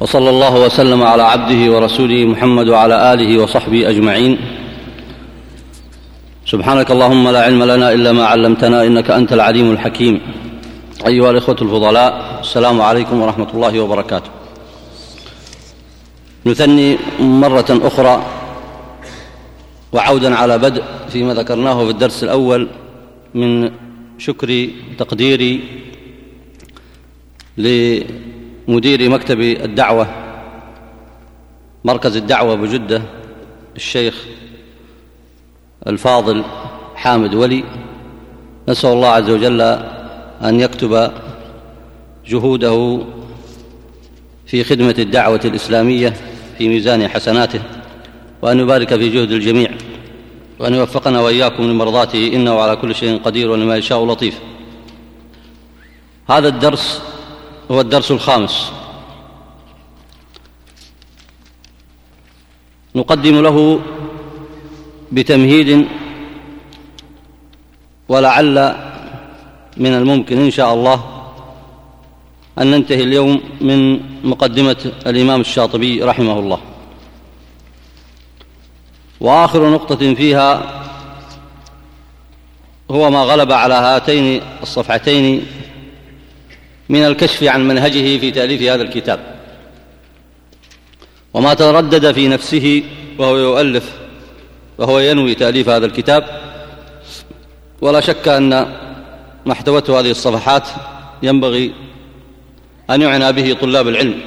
وصلى الله وسلم على عبده ورسوله محمد وعلى آله وصحبه أجمعين. سبحانك اللهم لا علم لنا إلا ما علمتنا إنك أنت العليم الحكيم. أيها الإخوة الفضلاء السلام عليكم ورحمة الله وبركاته. نثني مرة أخرى وعودا على بدء فيما ذكرناه في الدرس الأول من شكري تقديري لمدير مكتب الدعوة مركز الدعوة بجدة الشيخ الفاضل حامد ولي. نسأل الله عز وجل أن يكتب جهوده في خدمة الدعوة الإسلامية في ميزان حسناته وأن يبارك في جهد الجميع وأن يوفقنا وإياكم لمرضاته إنه على كل شيء قدير ولما يشاء لطيف. هذا الدرس هو الدرس الخامس. نقدم له بتمهيد ولعل من الممكن إن شاء الله أن ننتهي اليوم من مقدمة الإمام الشاطبي رحمه الله. وآخر نقطة فيها هو ما غلب على هاتين الصفحتين من الكشف عن منهجه في تأليف هذا الكتاب. وما تردد في نفسه وهو يؤلف وهو ينوي تأليف هذا الكتاب. ولا شك أن ما احتوته هذه الصفحات ينبغي أن يعنى به طلاب العلم.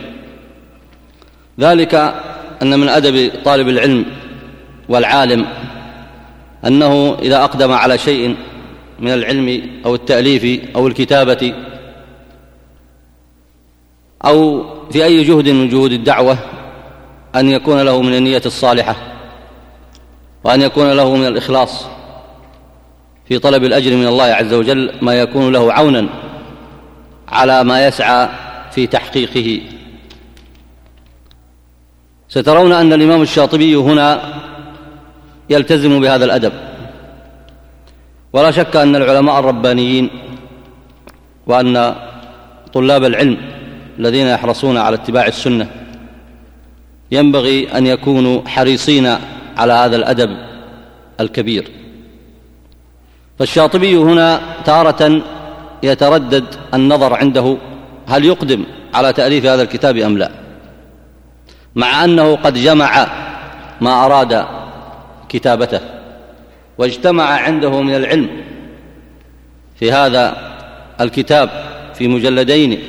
ذلك أن من أدب طالب العلم والعالم أنه إذا أقدم على شيء من العلم أو التأليف أو الكتابة أو في أي جهد من جهود الدعوة أن يكون له من النية الصالحة وأن يكون له من الإخلاص في طلب الأجر من الله عز وجل ما يكون له عونا على ما يسعى في تحقيقه. سترون أن الإمام الشاطبي هنا يلتزم بهذا الأدب. ولا شك أن العلماء الربانيين وأن طلاب العلم الذين يحرصون على اتباع السنة. ينبغي أن يكونوا حريصين على هذا الأدب الكبير. فالشاطبي هنا تارة يتردد النظر عنده هل يقدم على تأليف هذا الكتاب أم لا؟ مع أنه قد جمع ما أراد كتابته واجتمع عنده من العلم في هذا الكتاب في مجلدين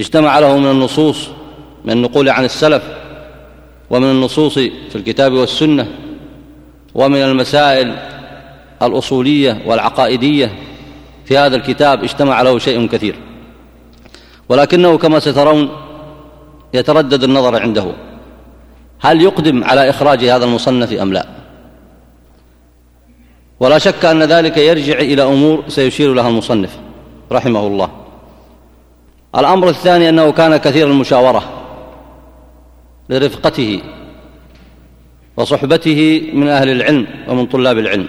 اجتمع له من النصوص من النقول عن السلف ومن النصوص في الكتاب والسنة ومن المسائل الأصولية والعقائدية. في هذا الكتاب اجتمع له شيء كثير. ولكنه كما سترون يتردد النظر عنده. هل يقدم على إخراج هذا المصنف أم لا؟ ولا شك أن ذلك يرجع إلى أمور سيشير لها المصنف رحمه الله. الأمر الثاني أنه كان كثير المشاورة لرفقته وصحبته من أهل العلم ومن طلاب العلم.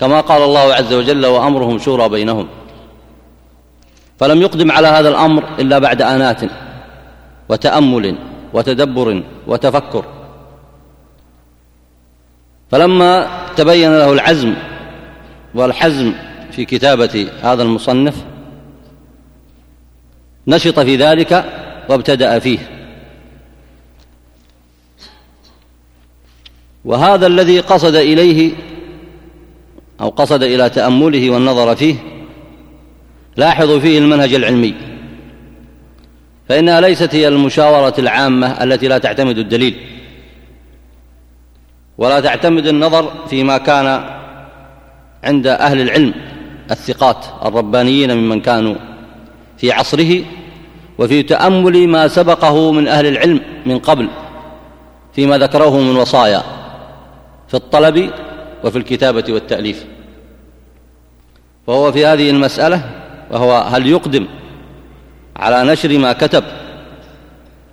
كما قال الله عز وجل وأمرهم شورى بينهم فلم يقدم على هذا الأمر إلا بعد آنات وتأمل وتدبر وتفكر. فلما تبين له العزم والحزم في كتابة هذا المصنف نشط في ذلك وابتدأ فيه. وهذا الذي قصد إليه أو قصد إلى تأمله والنظر فيه لاحظوا فيه المنهج العلمي. فإنها ليست هي المشاورة العامة التي لا تعتمد الدليل ولا تعتمد النظر فيما كان عند أهل العلم الثقات الربانيين ممن كانوا في عصره وفي تأمل ما سبقه من أهل العلم من قبل فيما ذكروه من وصايا في الطلب وفي الكتابة والتأليف. فهو في هذه المسألة وهو هل يقدم على نشر ما كتب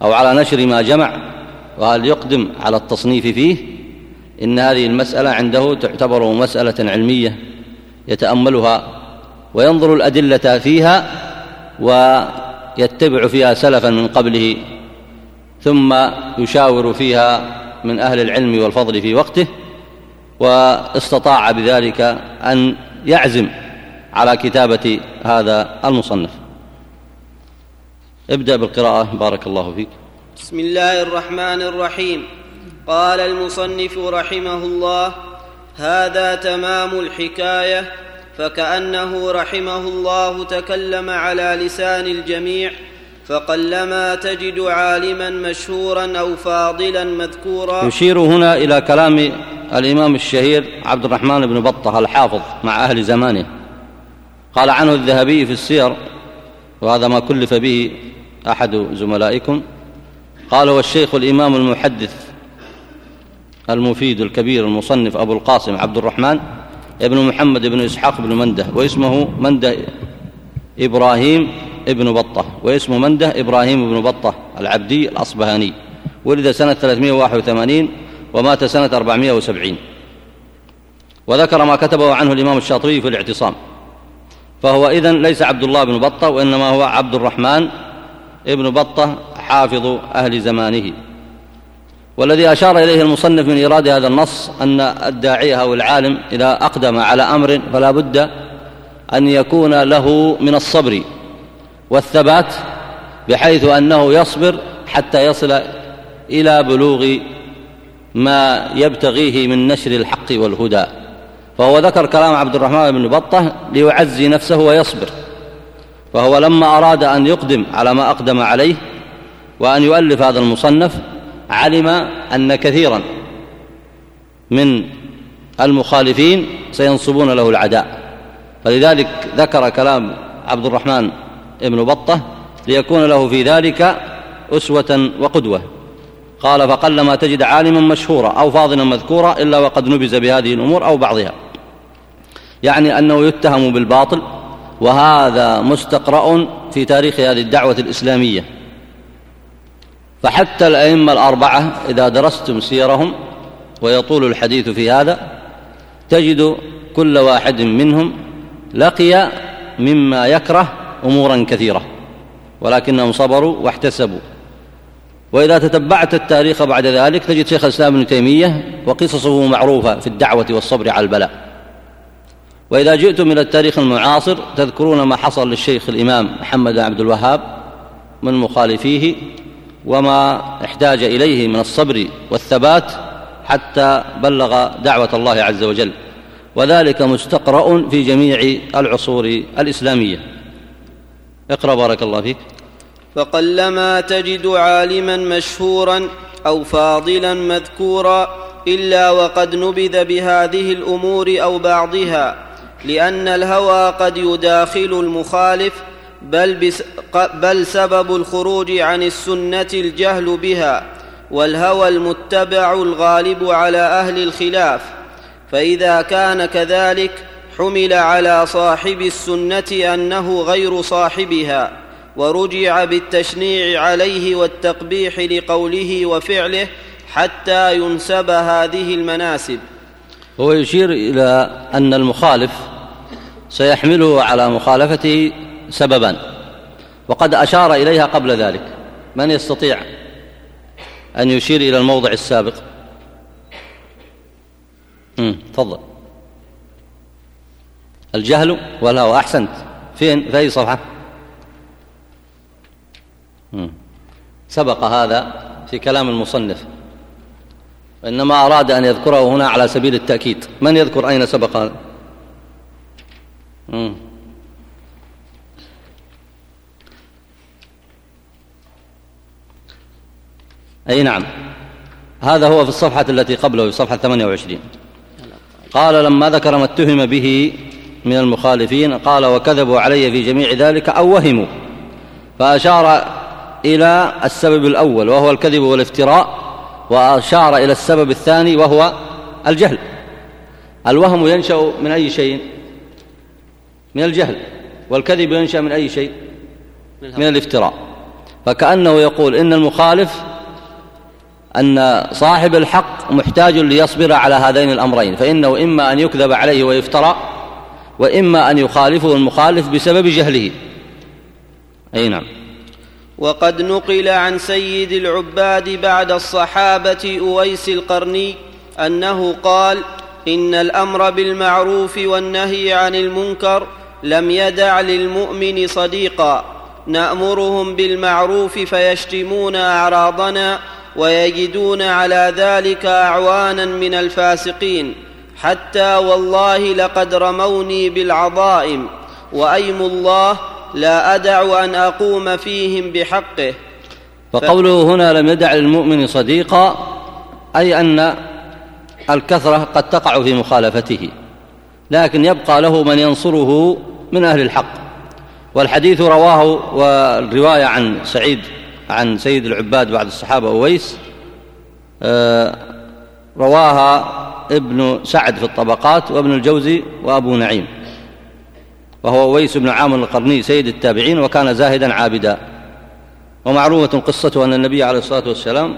أو على نشر ما جمع وهل يقدم على التصنيف فيه؟ إن هذه المسألة عنده تعتبر مسألة علمية يتأملها وينظر الأدلة فيها يتبع فيها سلفا من قبله ثم يشاور فيها من أهل العلم والفضل في وقته واستطاع بذلك أن يعزم على كتابة هذا المصنف. ابدأ بالقراءة بارك الله فيك. بسم الله الرحمن الرحيم. قال المصنف رحمه الله هذا تمام الحكاية فكأنه رحمه الله تكلم على لسان الجميع فقلما تجد عالما مشهورا أو فاضلا مذكورا. يشير هنا إلى كلام الإمام الشهير عبد الرحمن بن بطة الحافظ مع أهل زمانه. قال عنه الذهبي في السير وهذا ما كلف به أحد زملائكم. قال هو الشيخ الإمام المحدث المفيد الكبير المصنف أبو القاسم عبد الرحمن ابن محمد بن إسحاق بن مندة واسمه مندة إبراهيم ابن بطة واسمه مندة إبراهيم بن بطة العبدي الأصبهاني. ولد سنة 381 ومات سنة 470 وذكر ما كتبه عنه الإمام الشاطبي في الاعتصام. فهو إذن ليس عبد الله بن بطة وإنما هو عبد الرحمن ابن بطة حافظ أهل زمانه. والذي أشار إليه المصنف من إيراد هذا النص أن الداعية أو العالم إذا أقدم على أمر فلا بد أن يكون له من الصبر والثبات بحيث أنه يصبر حتى يصل إلى بلوغ ما يبتغيه من نشر الحق والهدى. فهو ذكر كلام عبد الرحمن بن بطة ليعزي نفسه ويصبر. فهو لما أراد أن يقدم على ما أقدم عليه وأن يؤلف هذا المصنف علم أن كثيرا من المخالفين سينصبون له العداء. فلذلك ذكر كلام عبد الرحمن بن بطة ليكون له في ذلك أسوة وقدوة. قال فقلما تجد عالما مشهورا أو فاضلا مذكورا إلا وقد نبز بهذه الأمور أو بعضها. يعني أنه يتهم بالباطل وهذا مستقرأ في تاريخ هذه الدعوة الإسلامية. فحتى الأئمة الأربعة إذا درستم سيرهم ويطول الحديث في هذا تجد كل واحد منهم لقي مما يكره أمورا كثيرة ولكنهم صبروا واحتسبوا. وإذا تتبعت التاريخ بعد ذلك تجد شيخ الإسلام ابن تيمية وقصصه معروفة في الدعوة والصبر على البلاء. وإذا جئتم إلى التاريخ المعاصر تذكرون ما حصل للشيخ الإمام محمد بن عبد الوهاب من مخالفيه وما احتاج إليه من الصبر والثبات حتى بلغ دعوة الله عز وجل. وذلك مستقرأ في جميع العصور الإسلامية. اقرأ بارك الله فيك. فقلما تجد عالما مشهورا أو فاضلا مذكورا إلا وقد نبذ بهذه الأمور أو بعضها لأن الهوى قد يداخل المخالف بل, بس بل سبب الخروج عن السنة الجهل بها والهوى المتبع الغالب على أهل الخلاف. فإذا كان كذلك حمل على صاحب السنة أنه غير صاحبها ورجع بالتشنيع عليه والتقبيح لقوله وفعله حتى ينسب هذه المناسب. هو يشير إلى أن المخالف سيحمله على مخالفته سببا. وقد أشار إليها قبل ذلك. من يستطيع أن يشير إلى الموضع السابق؟ تفضل. الجهل والهوى أحسنت. فين؟ في أي صفحة. سبق هذا في كلام المصنف. إنما أراد أن يذكره هنا على سبيل التأكيد. من يذكر أين سبق هذا؟ أي نعم. هذا هو في الصفحة التي قبله في صفحة 28 قال لما ذكر ما اتهم به من المخالفين قال وكذبوا علي في جميع ذلك أو وهموا. فأشار إلى السبب الأول وهو الكذب والافتراء وأشار إلى السبب الثاني وهو الجهل. الوهم ينشأ من أي شيء؟ من الجهل والكذب ينشأ من أي شيء؟ من الافتراء. فكأنه يقول إن المخالف أن صاحب الحق محتاج ليصبر على هذين الأمرين فإنه إما أن يكذب عليه ويفترى وإما أن يخالفه المخالف بسبب جهله. أي نعم. وقد نقل عن سيد العباد بعد الصحابة أويس القرني أنه قال إن الأمر بالمعروف والنهي عن المنكر لم يدع للمؤمن صديقا نأمرهم بالمعروف فيشتمون أعراضنا ويجدون على ذلك أعوانا من الفاسقين. حتى والله لقد رموني بالعظائم وأيم الله لا أدع أن أقوم فيهم بحقه. فقوله هنا لم يدع للمؤمن صديقا أي أن الكثرة قد تقع في مخالفته لكن يبقى له من ينصره من أهل الحق. والحديث رواه والرواية عن سعيد عن سيد العباد بعد الصحابة أويس آه، رواها ابن سعد في الطبقات وابن الجوزي وأبو نعيم وهو أويس بن عامر القرني سيد التابعين وكان زاهدا عابدا. ومعروفه قصته أن النبي عليه الصلاة والسلام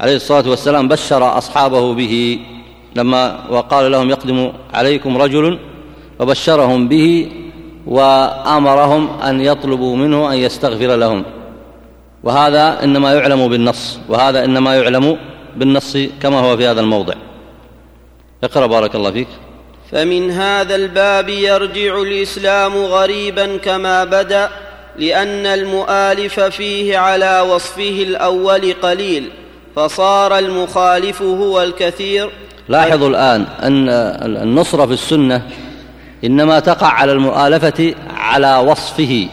عليه الصلاة والسلام بشر أصحابه به لما وقال لهم يقدم عليكم رجل وبشرهم به وأمرهم أن يطلبوا منه أن يستغفر لهم. وهذا إنما يعلم بالنص وهذا إنما يعلم بالنص كما هو في هذا الموضع. اقرأ بارك الله فيك. فمن هذا الباب يرجع الإسلام غريبا كما بدأ لأن المؤالف فيه على وصفه الأول قليل فصار المخالف هو الكثير. لاحظوا الآن أن النصره في السنة إنما تقع على المؤالفة على وصفه.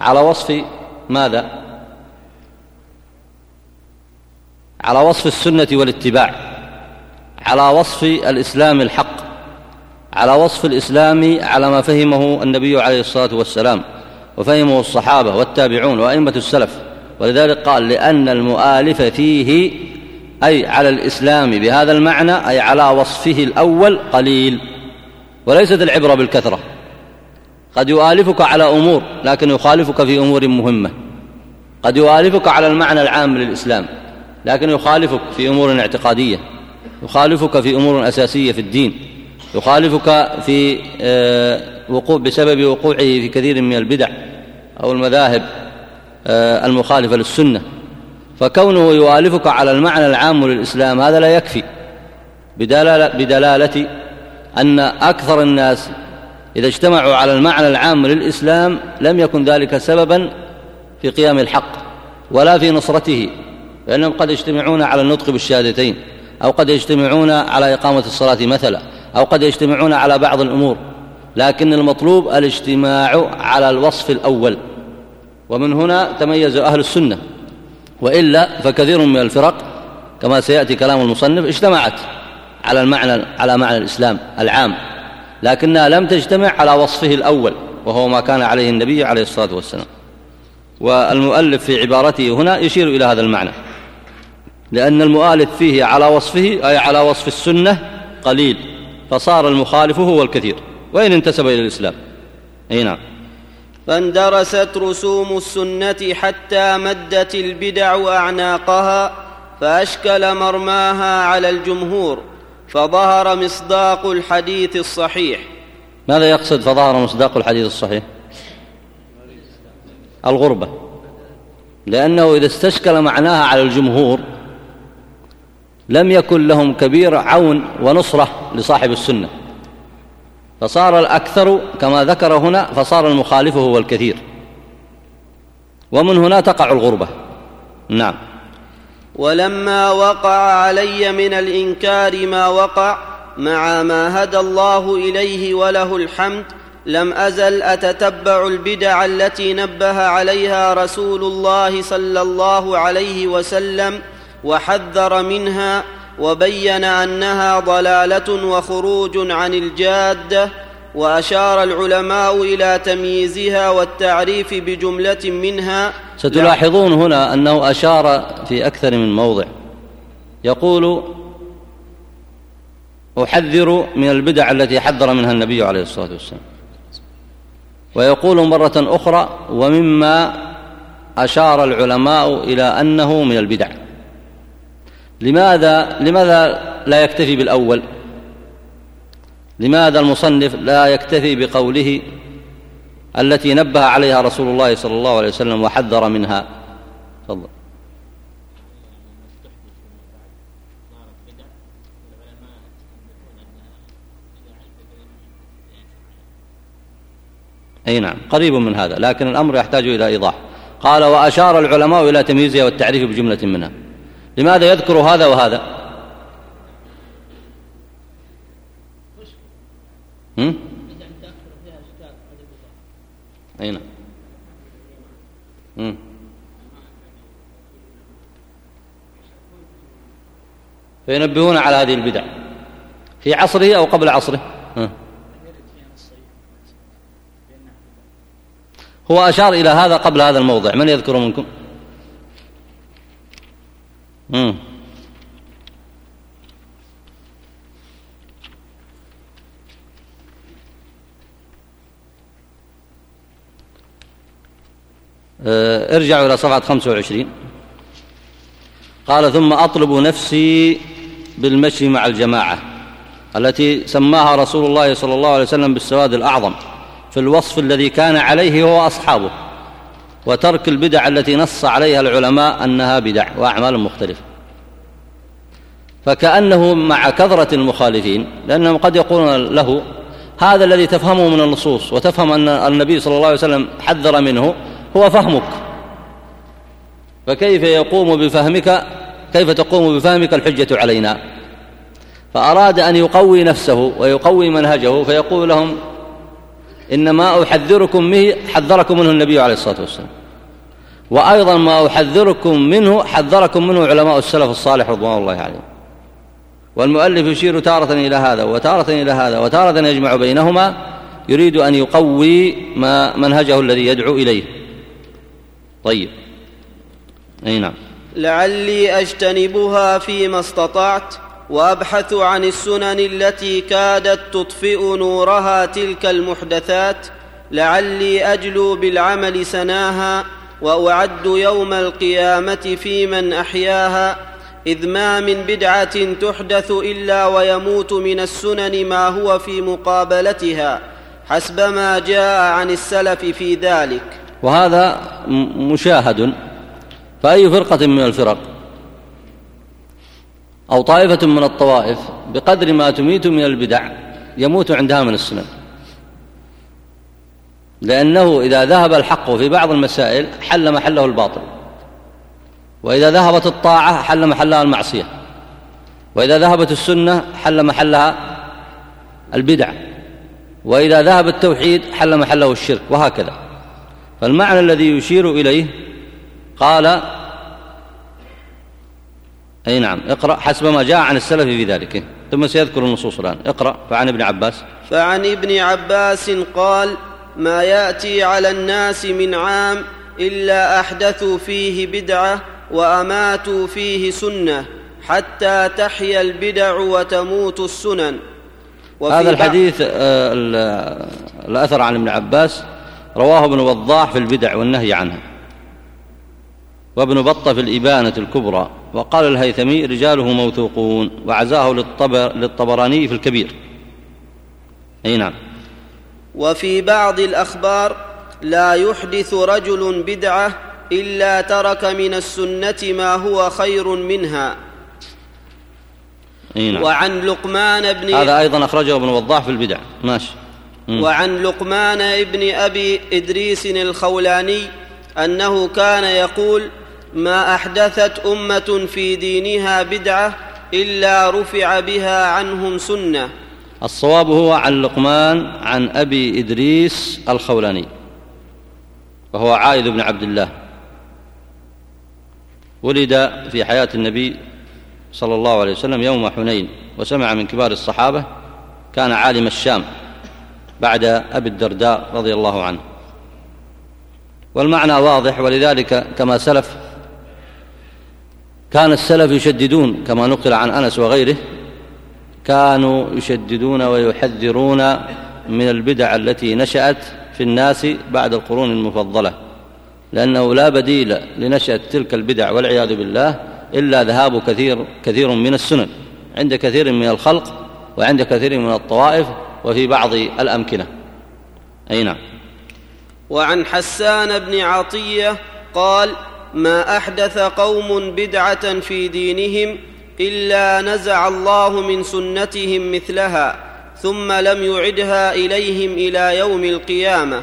على وصف ماذا؟ على وصف السنة والاتباع على وصف الإسلام الحق على وصف الإسلام على ما فهمه النبي عليه الصلاة والسلام وفهمه الصحابة والتابعون وأئمة السلف. ولذلك قال لأن المؤالف فيه أي على الإسلام بهذا المعنى أي على وصفه الأول قليل وليست العبرة بالكثرة. قد يؤالفك على أمور لكن يخالفك في أمور مهمة. قد يؤالفك على المعنى العام للإسلام. لكن يخالفك في أمور اعتقادية يخالفك في أمور أساسية في الدين يخالفك في آه، وقوع بسبب وقوعه في كثير من البدع أو المذاهب آه، المخالفة للسنة. فكونه يؤالفك على المعنى العام للإسلام هذا لا يكفي بدلالة, بدلالة أن أكثر الناس إذا اجتمعوا على المعنى العام للإسلام لم يكن ذلك سببا في قيام الحق ولا في نصرته. فإنهم قد يجتمعون على النطق بالشهادتين أو قد يجتمعون على إقامة الصلاة مثلا أو قد يجتمعون على بعض الأمور لكن المطلوب الاجتماع على الوصف الأول. ومن هنا تميز أهل السنة وإلا فكثير من الفرق كما سيأتي كلام المصنف اجتمعت على المعنى على معنى الإسلام العام لكنها لم تجتمع على وصفه الأول وهو ما كان عليه النبي عليه الصلاة والسلام. والمؤلف في عبارته هنا يشير إلى هذا المعنى. لأن المؤالف فيه على وصفه أي على وصف السنة قليل فصار المخالف هو الكثير وإن انتسب إلى الإسلام. أي نعم. فاندرست رسوم السنة حتى مدت البدع أعناقها فأشكل مرماها على الجمهور فظهر مصداق الحديث الصحيح. ماذا يقصد فظهر مصداق الحديث الصحيح؟ الغربة. لأنه إذا استشكل معناها على الجمهور لم يكن لهم كبير عون ونصرة لصاحب السنة. فصار الأكثر كما ذكر هنا فصار المخالف هو الكثير. ومن هنا تقع الغربة. نعم. ولما وقع علي من الإنكار ما وقع مع ما هدى الله إليه وله الحمد لم أزل أتتبع البدع التي نبه عليها رسول الله صلى الله عليه وسلم وحذر منها وبين أنها ضلالة وخروج عن الجاده وأشار العلماء إلى تمييزها والتعريف بجملة منها ستلاحظون هنا أنه أشار في أكثر من موضع. يقول أحذر من البدع التي حذر منها النبي عليه الصلاة والسلام. ويقول مرة أخرى ومما أشار العلماء إلى أنه من البدع. لماذا لماذا لا يكتفي بالأول؟ لماذا المصنف لا يكتفي بقوله التي نبه عليها رسول الله صلى الله عليه وسلم وحذر منها؟ تفضل. أي نعم قريب من هذا لكن الأمر يحتاج إلى إيضاح. قال وأشار العلماء إلى تمييزها والتعريف بجملة منها. لماذا يذكر هذا وهذا؟ هم؟ أي نعم فينبهون على هذه البدع. في عصره أو قبل عصره؟ هو أشار إلى هذا قبل هذا الموضع. من يذكر منكم؟ آه، ارجعوا إلى صفحة 25 قال ثم أطلب نفسي بالمشي مع الجماعة التي سماها رسول الله صلى الله عليه وسلم بالسواد الأعظم في الوصف الذي كان عليه هو أصحابه. وترك البدع التي نص عليها العلماء أنها بدع وأعمال مختلفة. فكأنه مع كثرة المخالفين لأنهم قد يقولون له هذا الذي تفهمه من النصوص وتفهم أن النبي صلى الله عليه وسلم حذر منه هو فهمك. فكيف يقوم بفهمك؟ كيف تقوم بفهمك الحجة علينا؟ فأراد أن يقوي نفسه ويقوي منهجه فيقول لهم إنما أحذركم به حذركم منه النبي عليه الصلاة والسلام. وأيضا ما أحذركم منه حذركم منه علماء السلف الصالح رضوان الله عليهم. والمؤلف يشير تارة إلى هذا وتارة إلى هذا وتارة يجمع بينهما يريد أن يقوي ما منهجه الذي يدعو إليه. طيب. أي نعم. لعلي أجتنبها فيما استطعت. وأبحث عن السنن التي كادت تطفئ نورها تلك المحدثات لعلي أجلو بالعمل سناها وأعد يوم القيامة في من أحياها. إذ ما من بدعة تحدث إلا ويموت من السنن ما هو في مقابلتها. حسب ما جاء عن السلف في ذلك. وهذا مشاهد. فأي فرقة من الفرق؟ أو طائفة من الطوائف بقدر ما تميت من البدع يموت عندها من السنن. لأنه إذا ذهب الحق في بعض المسائل حل محله الباطل. وإذا ذهبت الطاعة حل محلها المعصية. وإذا ذهبت السنة حل محلها البدع. وإذا ذهب التوحيد حل محله الشرك وهكذا. فالمعنى الذي يشير إليه قال أي نعم. اقرأ حسب ما جاء عن السلف في ذلك. ثم سيذكر النصوص الآن. اقرأ. فعن ابن عباس. فعن ابن عباس قال ما يأتي على الناس من عام إلا أحدثوا فيه بدعة وأماتوا فيه سنة حتى تحيا البدع وتموت السنن. هذا الحديث آه، الأثر عن ابن عباس رواه ابن وضاح في البدع والنهي عنها. وابن بطة في الإبانة الكبرى وقال الهيثمي رجاله موثوقون وعزاه للطبر للطبراني في الكبير. أي نعم. وفي بعض الأخبار لا يحدث رجل بدعة إلا ترك من السنة ما هو خير منها. أي نعم. وعن لقمان بن هذا أيضا أخرجه ابن وضاح في البدع. ماشي. وعن لقمان ابن أبي إدريس الخولاني أنه كان يقول ما أحدثت أمة في دينها بدعة إلا رفع بها عنهم سنة. الصواب هو عن لقمان عن أبي إدريس الخولاني وهو عائذ بن عبد الله. ولد في حياة النبي صلى الله عليه وسلم يوم حنين وسمع من كبار الصحابة كان عالم الشام بعد أبي الدرداء رضي الله عنه. والمعنى واضح ولذلك كما سلف كان السلف يشددون كما نقل عن أنس وغيره كانوا يشددون ويحذرون من البدع التي نشأت في الناس بعد القرون المفضلة لأنه لا بديل لنشأة تلك البدع والعياذ بالله إلا ذهاب كثير كثير من السنن عند كثير من الخلق وعند كثير من الطوائف وفي بعض الأمكنة. أي نعم. وعن حسان بن عطية قال ما أحدث قوم بدعة في دينهم إلا نزع الله من سنتهم مثلها ثم لم يعدها إليهم إلى يوم القيامة.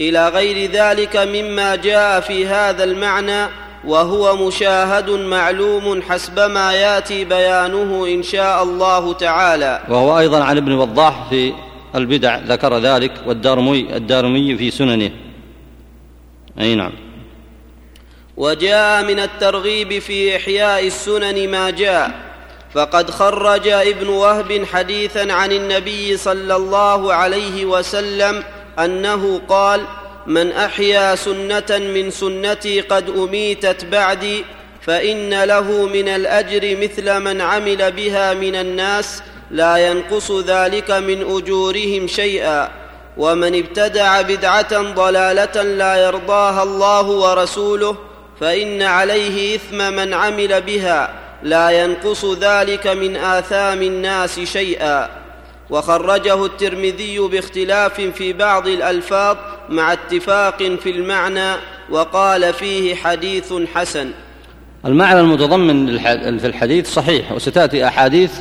إلى غير ذلك مما جاء في هذا المعنى وهو مشاهد معلوم حسب ما ياتي بيانه إن شاء الله تعالى. وهو أيضا عن ابن وضاح في البدع ذكر ذلك والدارمي الدارمي في سننه. أي نعم. وجاء من الترغيب في إحياء السنن ما جاء. فقد خرج ابن وهب حديثا عن النبي صلى الله عليه وسلم أنه قال من أحيا سنة من سنتي قد أميتت بعدي فإن له من الأجر مثل من عمل بها من الناس لا ينقص ذلك من أجورهم شيئا. ومن ابتدع بدعة ضلالة لا يرضاها الله ورسوله فإن عليه إثم من عمل بها لا ينقص ذلك من آثام الناس شيئا. وخرجه الترمذي باختلاف في بعض الألفاظ مع اتفاق في المعنى وقال فيه حديث حسن. المعنى المتضمن في الحديث صحيح وستأتي أحاديث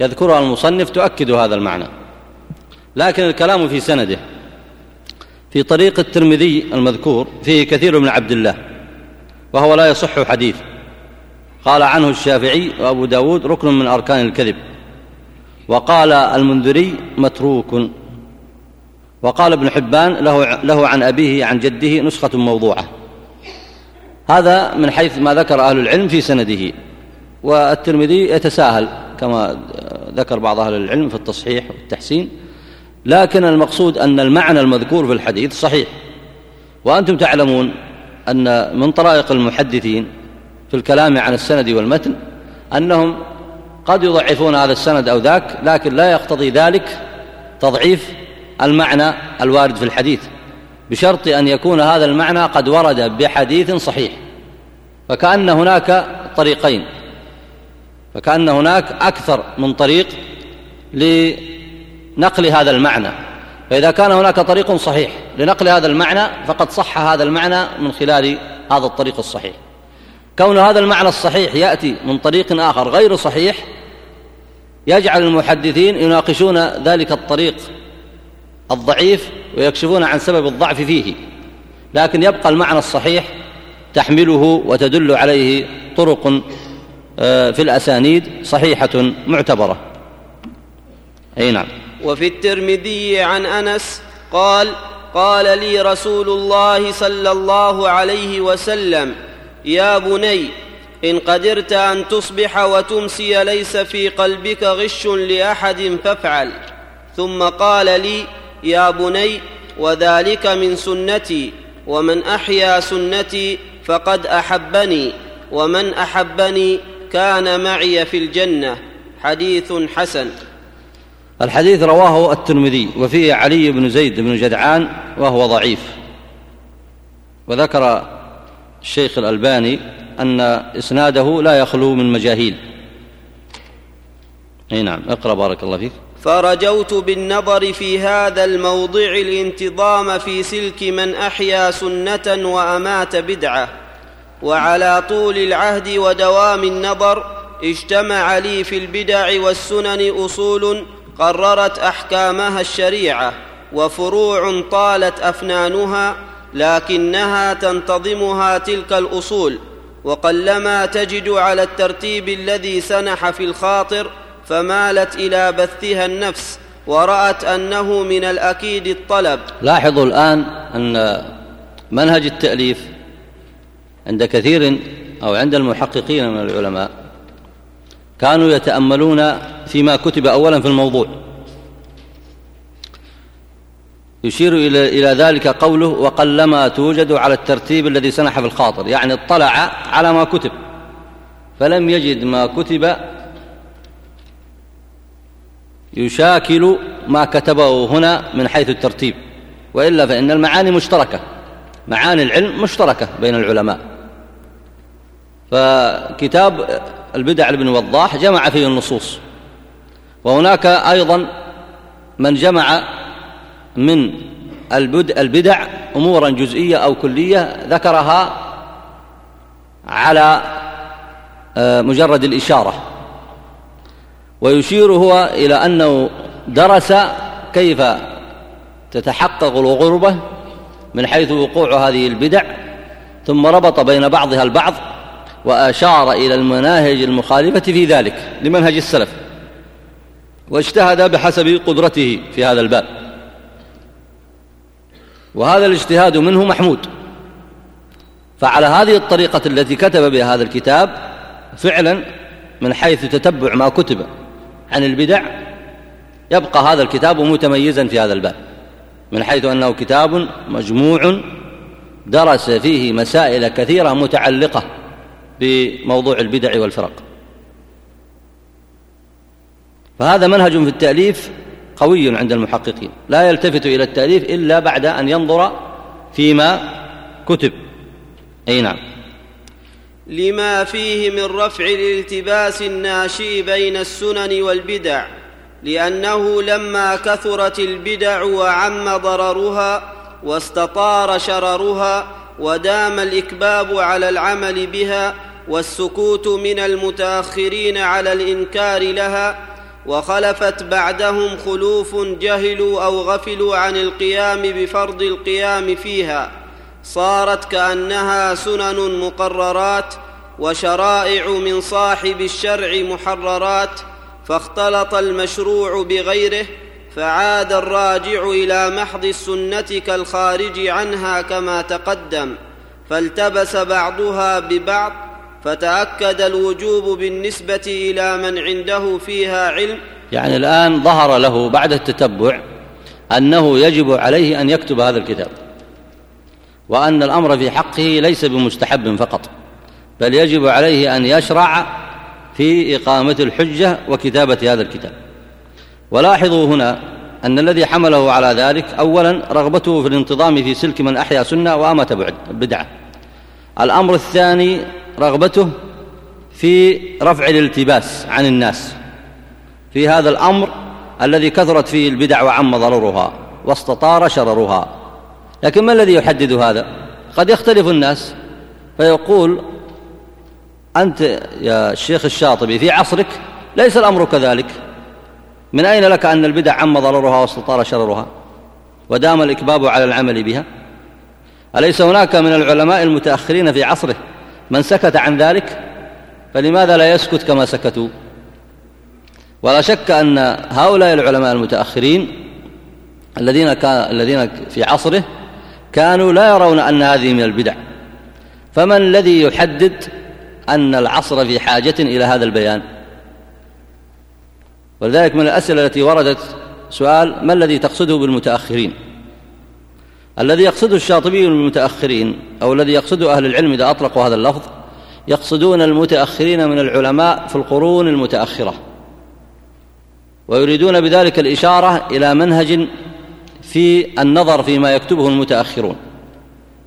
يذكرها المصنف تؤكد هذا المعنى. لكن الكلام في سنده. في طريق الترمذي المذكور فيه كثير من عبد الله. وهو لا يصح حديث. قال عنه الشافعي وأبو داود ركن من أركان الكذب. وقال المنذري متروك. وقال ابن حبان له, له عن أبيه عن جده نسخة موضوعة. هذا من حيث ما ذكر أهل العلم في سنده. والترمذي يتساهل كما ذكر بعض أهل العلم في التصحيح والتحسين. لكن المقصود أن المعنى المذكور في الحديث صحيح. وأنتم تعلمون أن من طرائق المحدثين في الكلام عن السند والمتن أنهم قد يضعفون هذا السند أو ذاك لكن لا يقتضي ذلك تضعيف المعنى الوارد في الحديث بشرط أن يكون هذا المعنى قد ورد بحديث صحيح. فكأن هناك طريقين فكأن هناك أكثر من طريق لنقل هذا المعنى. فإذا كان هناك طريق صحيح لنقل هذا المعنى فقد صح هذا المعنى من خلال هذا الطريق الصحيح. كون هذا المعنى الصحيح يأتي من طريق آخر غير صحيح يجعل المحدثين يناقشون ذلك الطريق الضعيف ويكشفون عن سبب الضعف فيه. لكن يبقى المعنى الصحيح تحمله وتدل عليه طرق آه، في الأسانيد صحيحة معتبرة. أي نعم. وفي الترمذي عن أنس قال قال لي رسول الله صلى الله عليه وسلم يا بني إن قدرت أن تصبح وتمسي ليس في قلبك غش لأحد فافعل. ثم قال لي يا بني وذلك من سنتي ومن أحيا سنتي فقد أحبني ومن أحبني كان معي في الجنة. حديث حسن. الحديث رواه الترمذي وفيه علي بن زيد بن جدعان وهو ضعيف. وذكر الشيخ الألباني أن إسناده لا يخلو من مجاهيل. أي نعم اقرأ بارك الله فيك. فرجوت بالنظر في هذا الموضع الانتظام في سلك من أحيا سنة وأمات بدعة وعلى طول العهد ودوام النظر اجتمع لي في البدع والسنن أصول قررت أحكامها الشريعة وفروع طالت أفنانها لكنها تنتظمها تلك الأصول وقلما تجد على الترتيب الذي سنح في الخاطر فمالت إلى بثها النفس ورأت أنه من الأكيد الطلب. لاحظوا الآن أن منهج التأليف عند كثير أو عند المحققين من العلماء كانوا يتأملون فيما كتب اولا في الموضوع. يشير إلى, إلى ذلك قوله وقلما توجد على الترتيب الذي سنح في الخاطر يعني اطلع على ما كتب فلم يجد ما كتب يشاكل ما كتبه هنا من حيث الترتيب وإلا فإن المعاني مشتركة معاني العلم مشتركة بين العلماء. فكتاب البدع لابن وضاح جمع فيه النصوص. وهناك أيضا من جمع من البدع أمورا جزئية أو كلية ذكرها على آه، مجرد الإشارة. ويشير هو إلى أنه درس كيف تتحقق الغربة من حيث وقوع هذه البدع ثم ربط بين بعضها البعض وأشار إلى المناهج المخالفة في ذلك لمنهج السلف. واجتهد بحسب قدرته في هذا الباب. وهذا الاجتهاد منه محمود. فعلى هذه الطريقة التي كتب بها هذا الكتاب فعلا من حيث تتبع ما كتب عن البدع يبقى هذا الكتاب متميزا في هذا الباب من حيث أنه كتاب مجموع درس فيه مسائل كثيرة متعلقة بموضوع البدع والفرق. فهذا منهج في التأليف قوي عند المحققين لا يلتفت إلى التأليف إلا بعد أن ينظر فيما كتب. أي نعم. لما فيه من رفع الالتباس الناشئ بين السنن والبدع لأنه لما كثرت البدع وعم ضررها واستطار شررها ودام الإكباب على العمل بها والسكوت من المتأخرين على الإنكار لها وخلفت بعدهم خلوف جهلوا أو غفلوا عن القيام بفرض القيام فيها. صارت كأنها سنن مقررات وشرائع من صاحب الشرع محررات فاختلط المشروع بغيره فعاد الراجع إلى محض السنة كالخارج عنها كما تقدم فالتبس بعضها ببعض فتأكد الوجوب بالنسبة إلى من عنده فيها علم. يعني الآن ظهر له بعد التتبع أنه يجب عليه أن يكتب هذا الكتاب وأن الأمر في حقه ليس بمستحب فقط بل يجب عليه أن يشرع في إقامة الحجة وكتابة هذا الكتاب. ولاحظوا هنا أن الذي حمله على ذلك اولا رغبته في الانتظام في سلك من أحيا سنة وامت بدعة. الأمر الثاني رغبته في رفع الالتباس عن الناس. في هذا الأمر الذي كثرت فيه البدع وعم ضررها واستطار شررها. لكن ما الذي يحدد هذا؟ قد يختلف الناس. فيقول أنت يا الشيخ الشاطبي في عصرك ليس الأمر كذلك. من أين لك أن البدع عم ضررها واستطار شررها؟ ودام الإكباب على العمل بها. أليس هناك من العلماء المتأخرين في عصره من سكت عن ذلك فلماذا لا يسكت كما سكتوا؟ ولا شك أن هؤلاء العلماء المتأخرين الذين كان الذين في عصره كانوا لا يرون أن هذه من البدع. فمن الذي يحدد أن العصر في حاجة إلى هذا البيان؟ ولذلك من الأسئلة التي وردت سؤال ما الذي تقصده بالمتأخرين؟ الذي يقصده الشاطبي بالمتأخرين أو الذي يقصده أهل العلم إذا أطلقوا هذا اللفظ يقصدون المتأخرين من العلماء في القرون المتأخرة. ويريدون بذلك الإشارة إلى منهج في النظر فيما يكتبه المتأخرون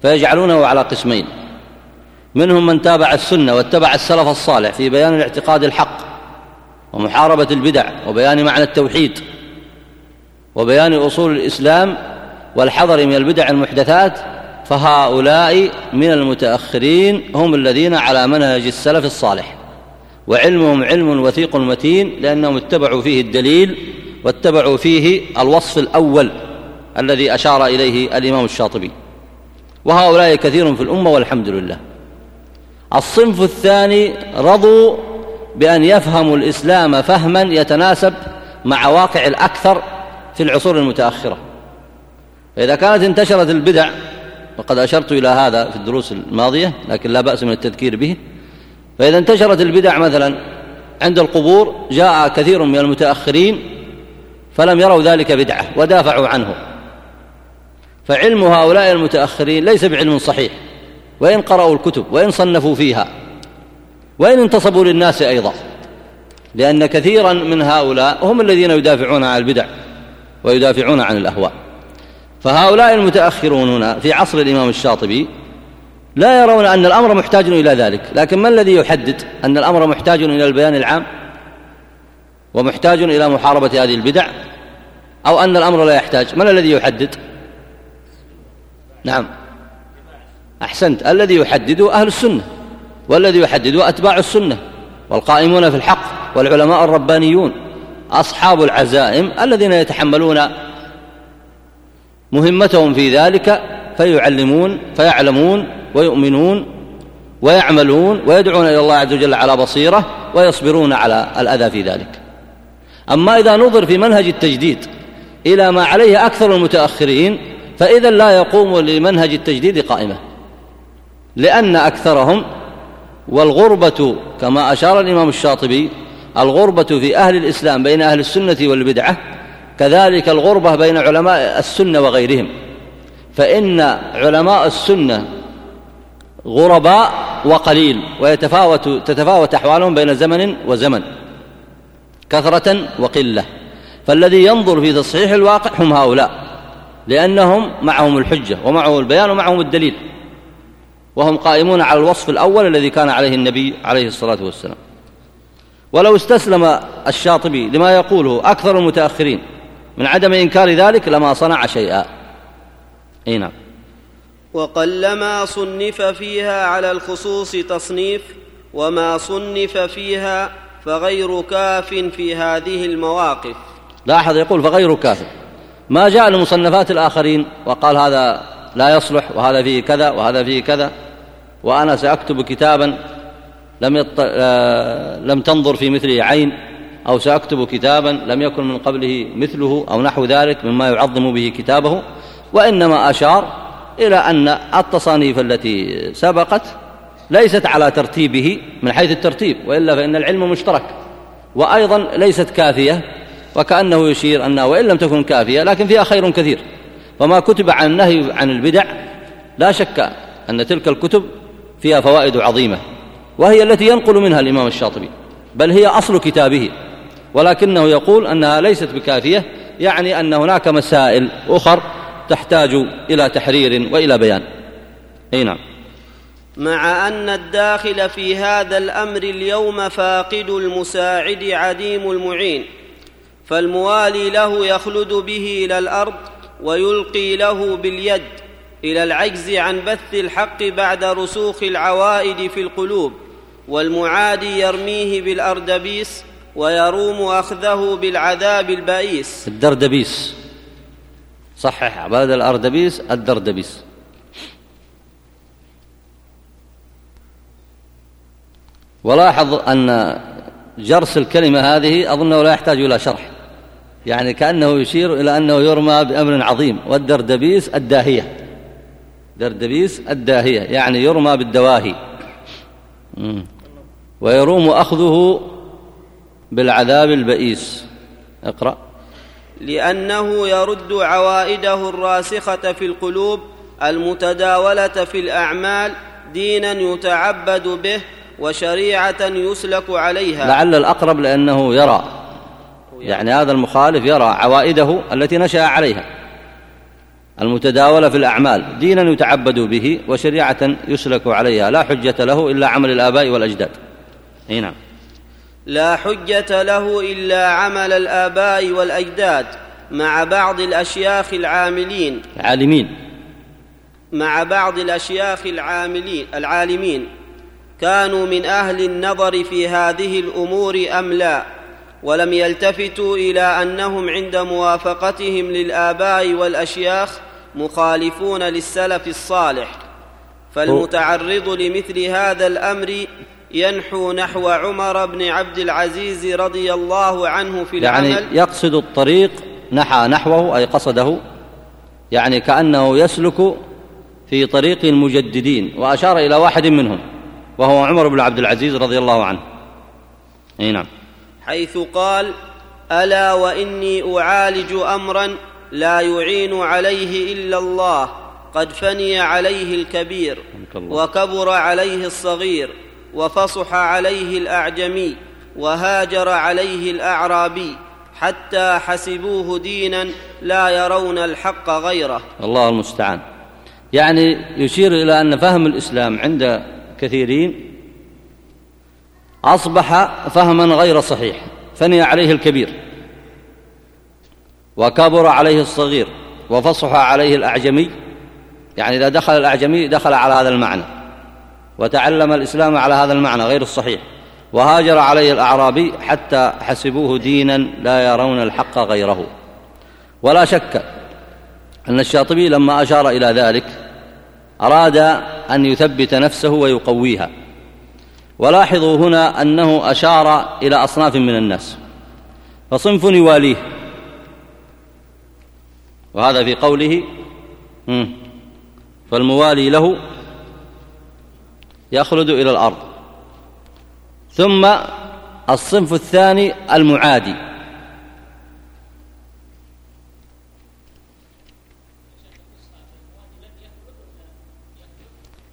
فيجعلونه على قسمين. منهم من تابع السنة واتبع السلف الصالح في بيان الاعتقاد الحق ومحاربة البدع وبيان معنى التوحيد وبيان أصول الإسلام والحذر من البدع المحدثات فهؤلاء من المتأخرين هم الذين على منهج السلف الصالح. وعلمهم علم وثيق متين لأنهم اتبعوا فيه الدليل واتبعوا فيه الوصف الأول الذي أشار إليه الإمام الشاطبي. وهؤلاء كثير في الأمة والحمد لله. الصنف الثاني رضوا بأن يفهموا الإسلام فهما يتناسب مع واقع الأكثر في العصور المتأخرة. فإذا كانت انتشرت البدع وقد أشرت إلى هذا في الدروس الماضية لكن لا بأس من التذكير به فإذا انتشرت البدع مثلا عند القبور جاء كثير من المتأخرين فلم يروا ذلك بدعة ودافعوا عنه. فعلم هؤلاء المتأخرين ليس بعلم صحيح وإن قرأوا الكتب وإن صنفوا فيها وإن انتصبوا للناس أيضا لأن كثيرا من هؤلاء هم الذين يدافعون عن البدع ويدافعون عن الأهواء. فهؤلاء المتأخرون هنا في عصر الإمام الشاطبي لا يرون أن الأمر محتاج إلى ذلك لكن ما الذي يحدد أن الأمر محتاج إلى البيان العام ومحتاج إلى محاربة هذه البدع أو أن الأمر لا يحتاج؟ من الذي يحدد؟ نعم. أحسنت. الذي يحدده أهل السنة والذي يحدد أتباع السنة والقائمون في الحق والعلماء الربانيون أصحاب العزائم الذين يتحملون مهمتهم في ذلك فيعلمون فيعلمون ويؤمنون ويعملون ويدعون إلى الله عز وجل على بصيرة ويصبرون على الأذى في ذلك. أما إذا نظر في منهج التجديد إلى ما عليه أكثر المتأخرين فإذا لا يقوم لمنهج التجديد قائمة. لأن أكثرهم والغربة كما أشار الإمام الشاطبي الغربة في أهل الإسلام بين أهل السنة والبدعة كذلك الغربة بين علماء السنة وغيرهم. فإن علماء السنة غرباء وقليل ويتفاوت تتفاوت أحوالهم بين زمن وزمن كثرة وقلة. فالذي ينظر في تصحيح الواقع هم هؤلاء لأنهم معهم الحجة ومعهم البيان ومعهم الدليل. وهم قائمون على الوصف الأول الذي كان عليه النبي عليه الصلاة والسلام. ولو استسلم الشاطبي لما يقوله أكثر المتأخرين من عدم إنكار ذلك لما صنع شيئا. أي نعم. وقلما صنف فيها على الخصوص تصنيف وما صنف فيها فغير كاف في هذه المواقف. لاحظ يقول فغير كاف. ما جاء لمصنفات الآخرين وقال هذا لا يصلح وهذا فيه كذا وهذا فيه كذا وأنا سأكتب كتابا لم, يط... آه... لم تنظر في مثله عين أو سأكتب كتابا لم يكن من قبله مثله أو نحو ذلك مما يعظم به كتابه وإنما أشار إلى أن التصانيف التي سبقت ليست على ترتيبه من حيث الترتيب وإلا فإن العلم مشترك وأيضا ليست كافية وكأنه يشير أنها وإن لم تكن كافية لكن فيها خير كثير. فما كتب عن النهي عن البدع لا شك أن تلك الكتب فيها فوائد عظيمة وهي التي ينقل منها الإمام الشاطبي بل هي أصل كتابه. ولكنه يقول أنها ليست بكافية يعني أن هناك مسائل أخر تحتاج إلى تحرير وإلى بيان. أي نعم. مع أن الداخل في هذا الأمر اليوم فاقد المساعد عديم المعين فالموالي له يخلد به إلى الأرض ويلقي له باليد إلى العجز عن بث الحق بعد رسوخ العوائد في القلوب والمعادي يرميه بالأردبيس ويروم أخذه بالعذاب البائس الدردبيس. صحح بدل الأردبيس الدردبيس. ولاحظ أن جرس الكلمة هذه أظنه لا يحتاج إلى شرح. يعني كأنه يشير إلى أنه يرمى بأمر عظيم. والدردبيس الداهية. دردبيس الداهية. يعني يرمى بالدواهي. ويروم أخذه بالعذاب البئيس. اقرأ. لأنه يرد عوائده الراسخة في القلوب المتداولة في الأعمال دينا يتعبد به وشريعة يسلك عليها. لعل الأقرب لأنه يرى. يعني هذا المخالف يرى عوائده التي نشأ عليها. المتداولة في الأعمال دينا يتعبد به وشريعة يسلك عليها. لا حجة له إلا عمل الآباء والأجداد. أي نعم. لا حجة له إلا عمل الآباء والأجداد مع بعض الأشياخ العاملين. العالمين مع بعض الأشياخ العاملين العالمين. كانوا من أهل النظر في هذه الأمور أم لا؟ ولم يلتفتوا إلى أنهم عند موافقتهم للآباء والأشياخ مخالفون للسلف الصالح. فالمتعرض لمثل هذا الأمر ينحو نحو عمر بن عبد العزيز رضي الله عنه في يعني العمل. يقصد الطريق نحى نحوه أي قصده يعني كأنه يسلك في طريق المجددين وأشار إلى واحد منهم وهو عمر بن عبد العزيز رضي الله عنه. أي نعم. حيث قال ألا وإني أعالج أمرا لا يعين عليه إلا الله قد فني عليه الكبير وكبر عليه الصغير وفصح عليه الأعجمي وهاجر عليه الأعرابي حتى حسبوه دينا لا يرون الحق غيره. الله المستعان. يعني يشير إلى أن فهم الإسلام عند كثيرين أصبح فهما غير صحيح. فني عليه الكبير وكبر عليه الصغير وفصح عليه الأعجمي. يعني إذا دخل الأعجمي دخل على هذا المعنى. وتعلم الإسلام على هذا المعنى غير الصحيح. وهاجر عليه الأعرابي حتى حسبوه دينا لا يرون الحق غيره. ولا شك أن الشاطبي لما أشار إلى ذلك أراد أن يثبت نفسه ويقويها. ولاحظوا هنا أنه أشار إلى أصناف من الناس. فصنف يواليه وهذا في قوله فالموالي له يخلد إلى الأرض. ثم الصنف الثاني المعادي.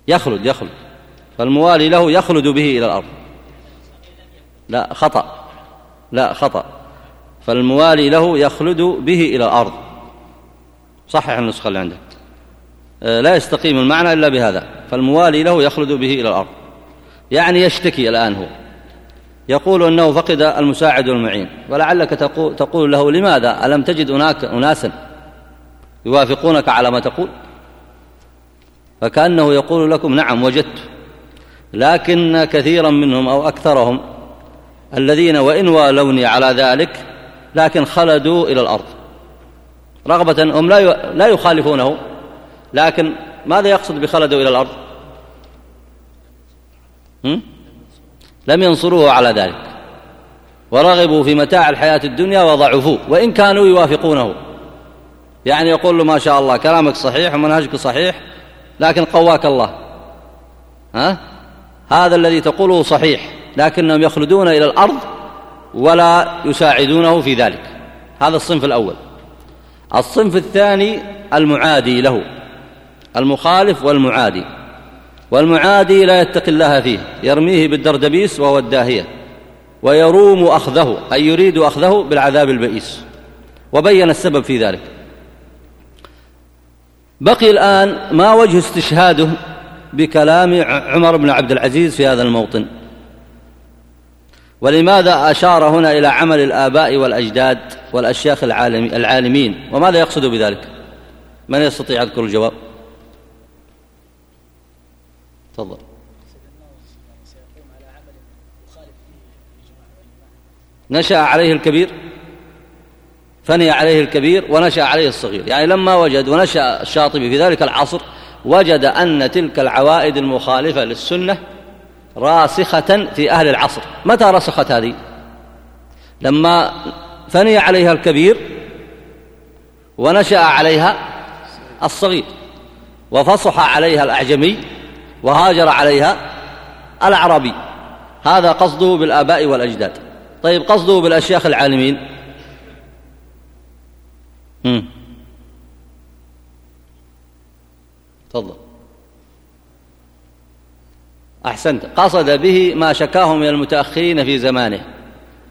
يخلد يخلد. فالموالي له يخلد به إلى الأرض. لا خطأ. لا خطأ. فالموالي له يخلد به إلى الأرض. صحح النسخة اللي عندك. لا يستقيم المعنى إلا بهذا فالموالي له يخلد به إلى الأرض. يعني يشتكي الآن هو. يقول أنه فقد المساعد والمعين. ولعلك تقول له لماذا؟ ألم تجد هناك أناسا يوافقونك على ما تقول؟ فكأنه يقول لكم نعم وجدت. لكن كثيرا منهم أو أكثرهم الذين وإن والوني على ذلك لكن خلدوا إلى الأرض. رغبة هم لا يخالفونه. لكن ماذا يقصد بخلدوا إلى الأرض؟ هم؟ لم ينصروه على ذلك. ورغبوا في متاع الحياة الدنيا وضعفوه وإن كانوا يوافقونه. يعني يقول له ما شاء الله كلامك صحيح ومنهجك صحيح لكن قواك الله. ها؟ هذا الذي تقوله صحيح لكنهم يخلدون إلى الأرض ولا يساعدونه في ذلك. هذا الصنف الأول. الصنف الثاني المعادي له. المخالف والمعادي. والمعادي لا يتقي الله فيه. يرميه بالدردبيس وهو الداهية. ويروم أخذه أي يريد أخذه بالعذاب البئيس. وبين السبب في ذلك. بقي الآن ما وجه استشهاده بكلام عمر بن عبد العزيز في هذا الموطن. ولماذا أشار هنا إلى عمل الآباء والأجداد والأشياخ العالمين؟ وماذا يقصد بذلك؟ من يستطيع يذكر الجواب؟ تفضل. نشأ عليه الكبير فني عليه الكبير ونشأ عليه الصغير. يعني لما وجد ونشأ الشاطبي في ذلك العصر وجد أن تلك العوائد المخالفة للسنة راسخة في أهل العصر. متى رسخت هذه؟ لما فني عليها الكبير ونشأ عليها الصغير وفصح عليها الأعجمي وهاجر عليها الأعرابي. هذا قصده بالآباء والأجداد. طيب قصده بالأشياخ العالمين. تفضل. أحسنت. قصد به ما شكاه من المتأخرين في زمانه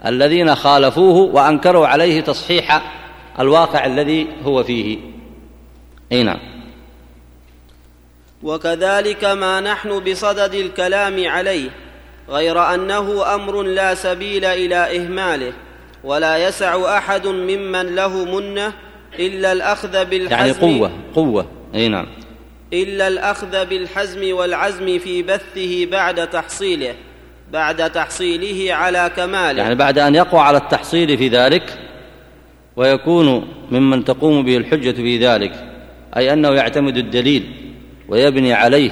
الذين خالفوه وأنكروا عليه تصحيح الواقع الذي هو فيه. أي نعم. وكذلك ما نحن بصدد الكلام عليه غير أنه أمر لا سبيل إلى إهماله ولا يسع أحد ممن له منة إلا الأخذ بالحزم يعني قوة قوة. أي نعم. إلا الأخذ بالحزم والعزم في بثه بعد تحصيله بعد تحصيله على كماله. يعني بعد أن يقوى على التحصيل في ذلك ويكون ممن تقوم به الحجة في ذلك أي أنه يعتمد الدليل. ويبني عليه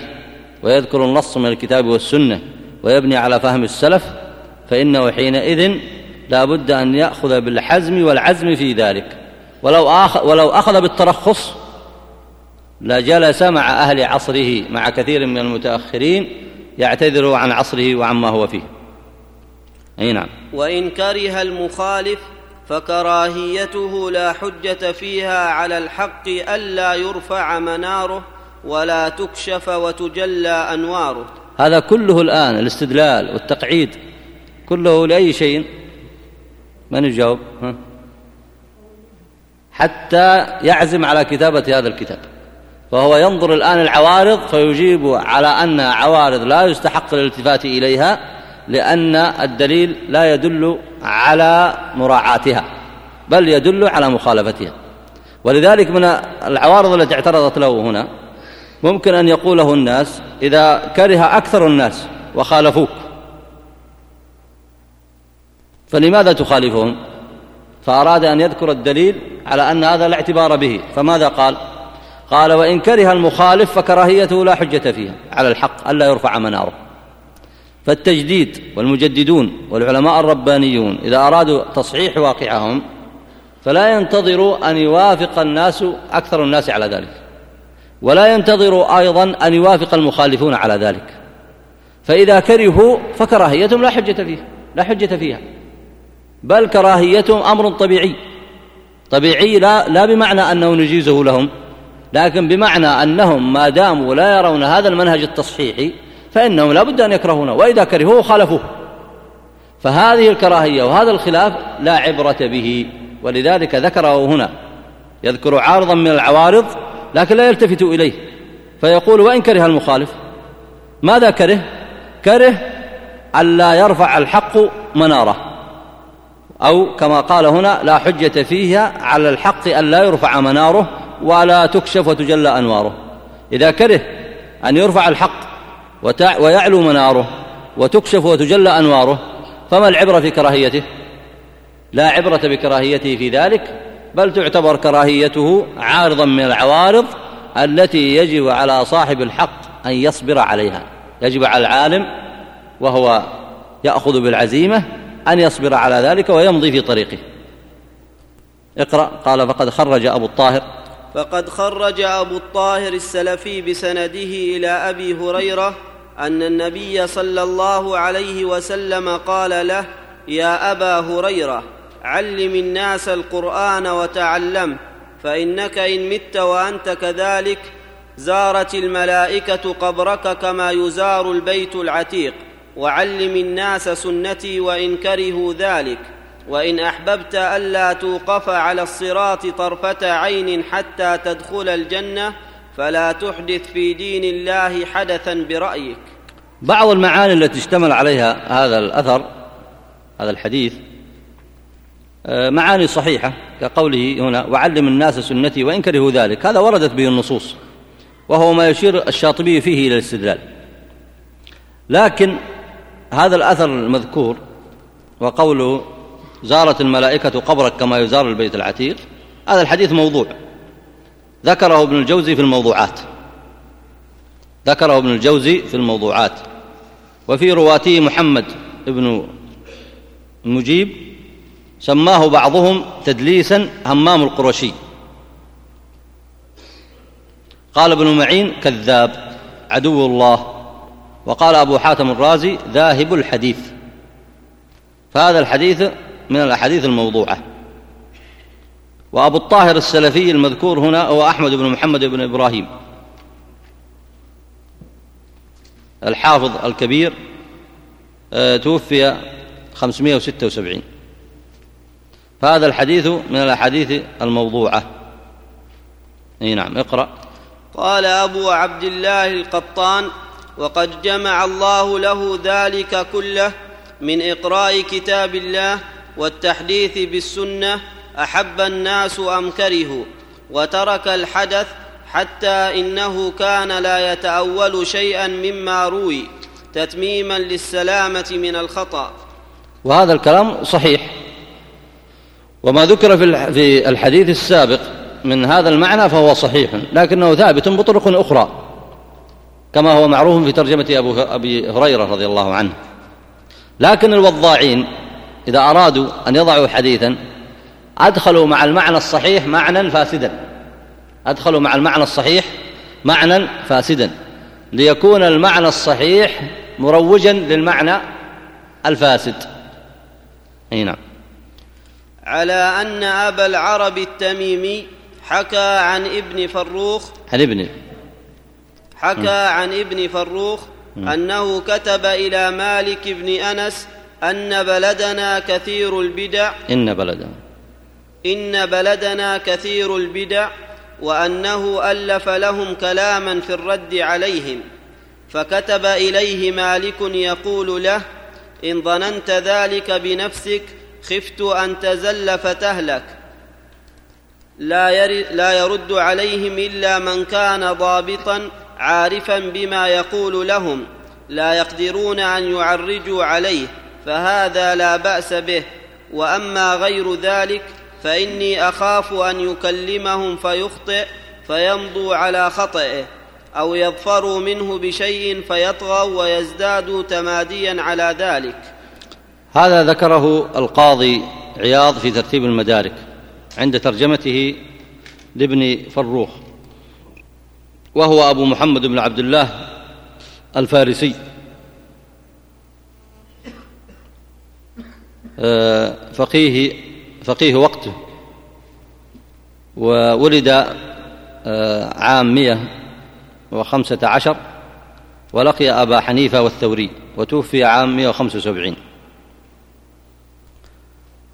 ويذكر النص من الكتاب والسنة ويبني على فهم السلف فإنه حينئذ لا بد أن يأخذ بالحزم والعزم في ذلك. ولو أخذ, ولو أخذ بالترخص لجلس مع أهل عصره مع كثير من المتأخرين يعتذر عن عصره وعما هو فيه. أي نعم. وإن كره المخالف فكراهيته لا حجة فيها على الحق ألا يرفع مناره ولا تكشف وتجلى أنواره. هذا كله الآن الاستدلال والتقعيد. كله لأي شيء؟ من يجاوب؟ ها؟ حتى يعزم على كتابة هذا الكتاب. فهو ينظر الآن العوارض فيجيب على أنها عوارض لا يستحق الالتفات إليها لأن الدليل لا يدل على مراعاتها بل يدل على مخالفتها. ولذلك من العوارض التي اعترضت له هنا ممكن أن يقوله الناس إذا كره أكثر الناس وخالفوك. فلماذا تخالفهم؟ فأراد أن يذكر الدليل على أن هذا لا اعتبار به. فماذا قال؟ قال وإن كره المخالف فكراهيته لا حجة فيها على الحق ألا يرفع مناره. فالتجديد والمجددون والعلماء الربانيون إذا أرادوا تصحيح واقعهم فلا ينتظروا أن يوافق الناس أكثر الناس على ذلك. ولا ينتظروا أيضا أن يوافق المخالفون على ذلك. فإذا كرهوا فكراهيتهم لا حجة فيها لا حجة فيها. بل كراهيتهم أمر طبيعي. طبيعي لا, لا بمعنى أنه نجيزه لهم لكن بمعنى أنهم ما داموا لا يرون هذا المنهج التصحيحي فإنهم لا بد أن يكرهونه وإذا كرهوه خالفوه. فهذه الكراهية وهذا الخلاف لا عبرة به ولذلك ذكره هنا. يذكر عارضا من العوارض لكن لا يلتفت إليه. فيقول وإن كره المخالف. ماذا كره؟ كره ألا يرفع الحق مناره. أو كما قال هنا لا حجة فيها على الحق أن لا يرفع مناره ولا تكشف وتجلى أنواره. إذا كره أن يرفع الحق ويعلو مناره وتكشف وتجلى أنواره فما العبرة في كراهيته؟ لا عبرة بكراهيته في ذلك بل تعتبر كراهيته عارضا من العوارض التي يجب على صاحب الحق أن يصبر عليها. يجب على العالم وهو يأخذ بالعزيمة أن يصبر على ذلك ويمضي في طريقه. اقرأ. قال فقد خرج أبو الطاهر. فقد خرج أبو الطاهر السلفي بسنده إلى أبي هريرة أن النبي صلى الله عليه وسلم قال له يا أبا هريرة علم الناس القرآن وتعلمه فإنك إن مت وأنت كذلك زارت الملائكة قبرك كما يزار البيت العتيق. وعلم الناس سنتي وإن كرهوا ذلك. وإن أحببت ألا توقف على الصراط طرفة عين حتى تدخل الجنة فلا تحدث في دين الله حدثا برأيك. بعض المعاني التي اشتمل عليها هذا الأثر هذا الحديث معاني صحيحة كقوله هنا وعلم الناس سنتي وإن كرهوا ذلك. هذا وردت به النصوص وهو ما يشير الشاطبي فيه إلى الاستدلال. لكن هذا الأثر المذكور وقوله زارت الملائكة قبرك كما يزار البيت العتيق هذا الحديث موضوع. ذكره ابن الجوزي في الموضوعات. ذكره ابن الجوزي في الموضوعات. وفي رواته محمد بن المجيب سماه بعضهم تدليسا همام القرشي. قال ابن معين كذاب عدو الله. وقال أبو حاتم الرازي ذاهب الحديث. فهذا الحديث من الأحاديث الموضوعة. وأبو الطاهر السلفي المذكور هنا هو أحمد بن محمد بن إبراهيم. الحافظ الكبير آه، توفي 576 فهذا الحديث من الأحاديث الموضوعة. إي نعم اقرأ. قال أبو عبد الله القطان وقد جمع الله له ذلك كله من إقراء كتاب الله والتحديث بالسنة أحب الناس أم كرهوا وترك الحدث حتى إنه كان لا يتأول شيئا مما روي تتميما للسلامة من الخطأ. وهذا الكلام صحيح. وما ذكر في الحديث السابق من هذا المعنى فهو صحيح لكنه ثابت بطرق أخرى كما هو معروف في ترجمة أبو أبي هريرة رضي الله عنه. لكن الوضاعين إذا أرادوا أن يضعوا حديثا أدخلوا مع المعنى الصحيح معنى فاسدا. أدخلوا مع المعنى الصحيح معنى فاسدا. ليكون المعنى الصحيح مروجا للمعنى الفاسد. أي نعم. على أن أبا العرب التميمي حكى عن ابن فروخ عن ابن. حكى عن ابن فروخ أنه كتب إلى مالك بن أنس أن بلدنا كثير البدع. إن بلدنا. إن بلدنا كثير البدع وأنه ألف لهم كلاما في الرد عليهم. فكتب إليه مالك يقول له إن ظننت ذلك بنفسك خفت أن تزل فتهلك. لا, لا يرد عليهم إلا من كان ضابطا عارفا بما يقول لهم لا يقدرون أن يعرجوا عليه فهذا لا بأس به. وأما غير ذلك فإني أخاف أن يكلمهم فيخطئ فيمضوا على خطئه أو يظفروا منه بشيء فيطغوا ويزدادوا تماديا على ذلك. هذا ذكره القاضي عياض في ترتيب المدارك عند ترجمته لابن فروخ وهو أبو محمد بن عبد الله الفارسي. آه، فقيه فقيه وقته وولد آه، عام مئة وخمسة عشر ولقي أبا حنيفة والثوري وتوفي عام مئة وخمسة وسبعين.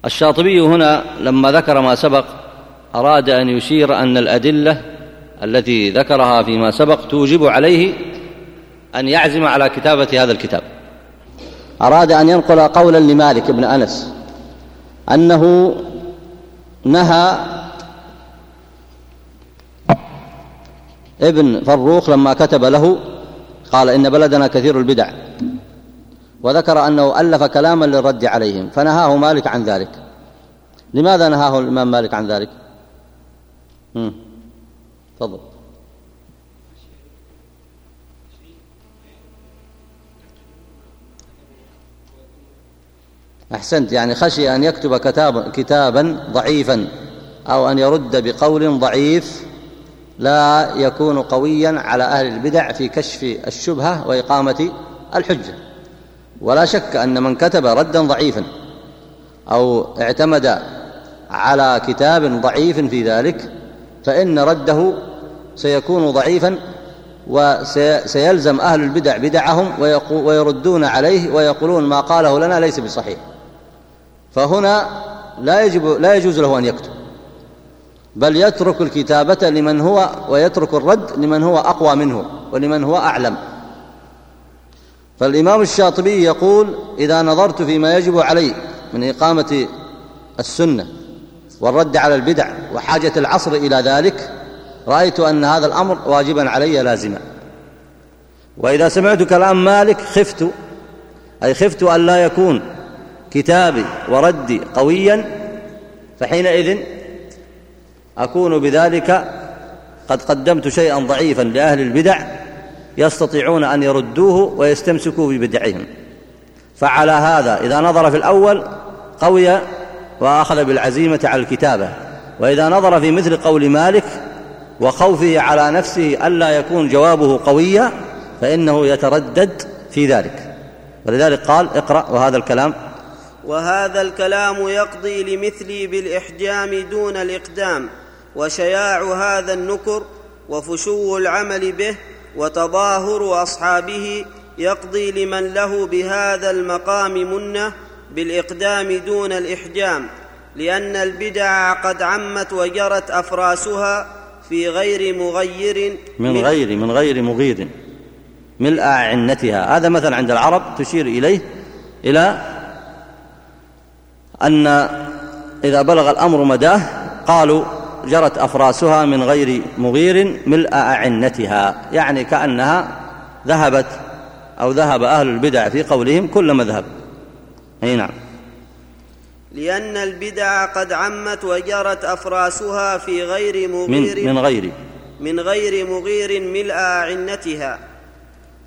الشاطبي هنا لما ذكر ما سبق أراد أن يشير أن الأدلة التي ذكرها فيما سبق توجب عليه أن يعزم على كتابة هذا الكتاب. أراد أن ينقل قولا لمالك بن أنس أنه نهى ابن فروخ لما كتب له قال إن بلدنا كثير البدع. وذكر أنه ألف كلاما للرد عليهم فنهاه مالك عن ذلك. لماذا نهاه الإمام مالك عن ذلك؟ تفضل. أحسنت يعني خشي أن يكتب كتاب كتابا ضعيفا أو أن يرد بقول ضعيف لا يكون قويا على أهل البدع في كشف الشبهة وإقامة الحجة. ولا شك أن من كتب ردا ضعيفا أو اعتمد على كتاب ضعيف في ذلك فإن رده سيكون ضعيفا وسيلزم أهل البدع بدعهم ويردون عليه ويقولون ما قاله لنا ليس بصحيح. فهنا لا يجب لا يجوز له أن يكتب. بل يترك الكتابة لمن هو ويترك الرد لمن هو أقوى منه ولمن هو أعلم. فالإمام الشاطبي يقول إذا نظرت فيما يجب علي من إقامة السنة والرد على البدع وحاجة العصر إلى ذلك رأيت أن هذا الأمر واجبا علي لازما. وإذا سمعت كلام مالك خفت أي خفت أن لا يكون كتابي وردي قويا فحينئذ أكون بذلك قد قدمت شيئا ضعيفا لأهل البدع يستطيعون أن يردوه ويستمسكوا ببدعهم. فعلى هذا إذا نظر في الأول قوي وأخذ بالعزيمة على الكتابة. وإذا نظر في مثل قول مالك وخوفه على نفسه ألا يكون جوابه قويا فإنه يتردد في ذلك. ولذلك قال اقرأ وهذا الكلام. وهذا الكلام يقضي لمثلي بالإحجام دون الإقدام وشياع هذا النكر وفشو العمل به وتظاهر أصحابه يقضي لمن له بهذا المقام منة بالإقدام دون الإحجام لأن البدع قد عمت وجرت أفراسها في غير مغير من غير من غير مغير ملء عنتها هذا مثل عند العرب تشير إليه إلى أن إذا بلغ الأمر مداه قالوا جرت أفراسها من غير مغير ملء أعنتها. يعني كأنها ذهبت أو ذهب أهل البدع في قولهم كل مذهب. أي نعم. لأن البدع قد عمت وجرت أفراسها في غير مغير من, من غير. من غير مغير ملء أعنتها.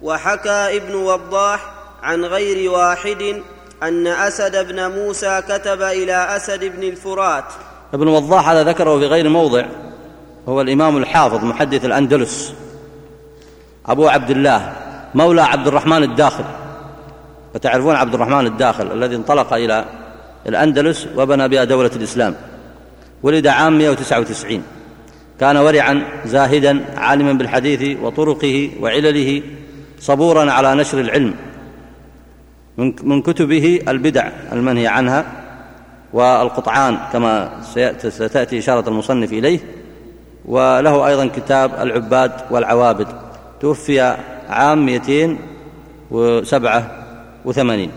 وحكى ابن وضاح عن غير واحد أن أسد بن موسى كتب إلى أسد بن الفرات. ابن وضاح هذا ذكره في غير موضع هو الإمام الحافظ محدث الأندلس. أبو عبد الله مولى عبد الرحمن الداخل. وتعرفون عبد الرحمن الداخل الذي انطلق إلى الأندلس وبنى بها دولة الإسلام. ولد عام 199 كان ورعا زاهدا عالما بالحديث وطرقه وعلله صبورا على نشر العلم. من كتبه البدع المنهي عنها. والقطعان كما ستأتي إشارة المصنف إليه. وله أيضا كتاب العباد والعوابد. توفي عام 207 وثمانين.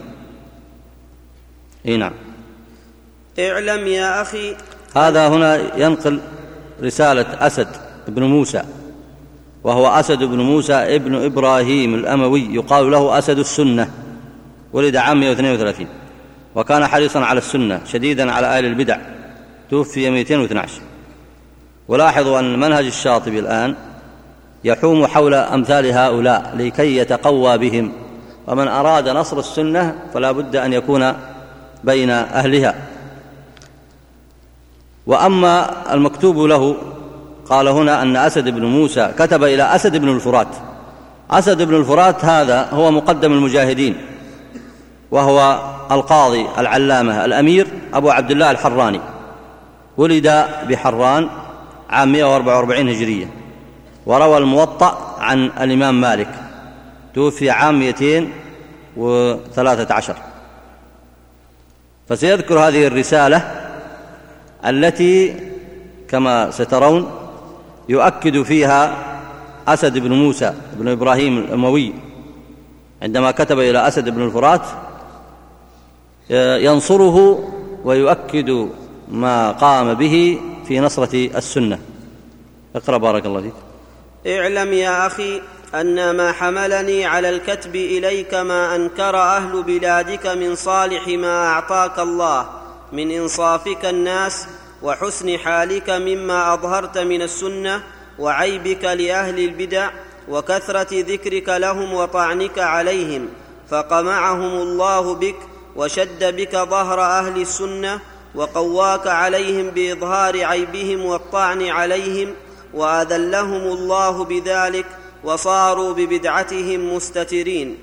إي نعم. اعلم يا أخي. هذا هنا ينقل رسالة أسد بن موسى. وهو أسد بن موسى ابن إبراهيم الأموي يقال له أسد السنة. ولد عام 132 وكان حريصا على السنة شديدا على آل البدع. توفي 212 ولاحظوا أن منهج الشاطبي الآن يحوم حول أمثال هؤلاء لكي يتقوى بهم. ومن أراد نصر السنة فلا بد أن يكون بين أهلها. وأما المكتوب له قال هنا أن أسد بن موسى كتب إلى أسد بن الفرات. أسد بن الفرات هذا هو مقدم المجاهدين. وهو القاضي العلامة الأمير أبو عبد الله الحراني. ولد بحران عام 144 هجرية. وروى الموطأ عن الإمام مالك. توفي عام 213 فسيذكر هذه الرسالة التي كما سترون يؤكد فيها أسد بن موسى بن إبراهيم الأموي. عندما كتب إلى أسد بن الفرات ينصره ويؤكد ما قام به في نصرة السنة. اقرأ بارك الله فيك. اعلم يا أخي أن ما حملني على الكتب إليك ما أنكر أهل بلادك من صالح ما أعطاك الله من إنصافك الناس وحسن حالك مما أظهرت من السنة وعيبك لأهل البدع وكثرة ذكرك لهم وطعنك عليهم فقمعهم الله بك وشد بك ظهر أهل السنة وقواك عليهم بإظهار عيبهم والطعن عليهم وأذلهم الله بذلك وصاروا ببدعتهم مستترين.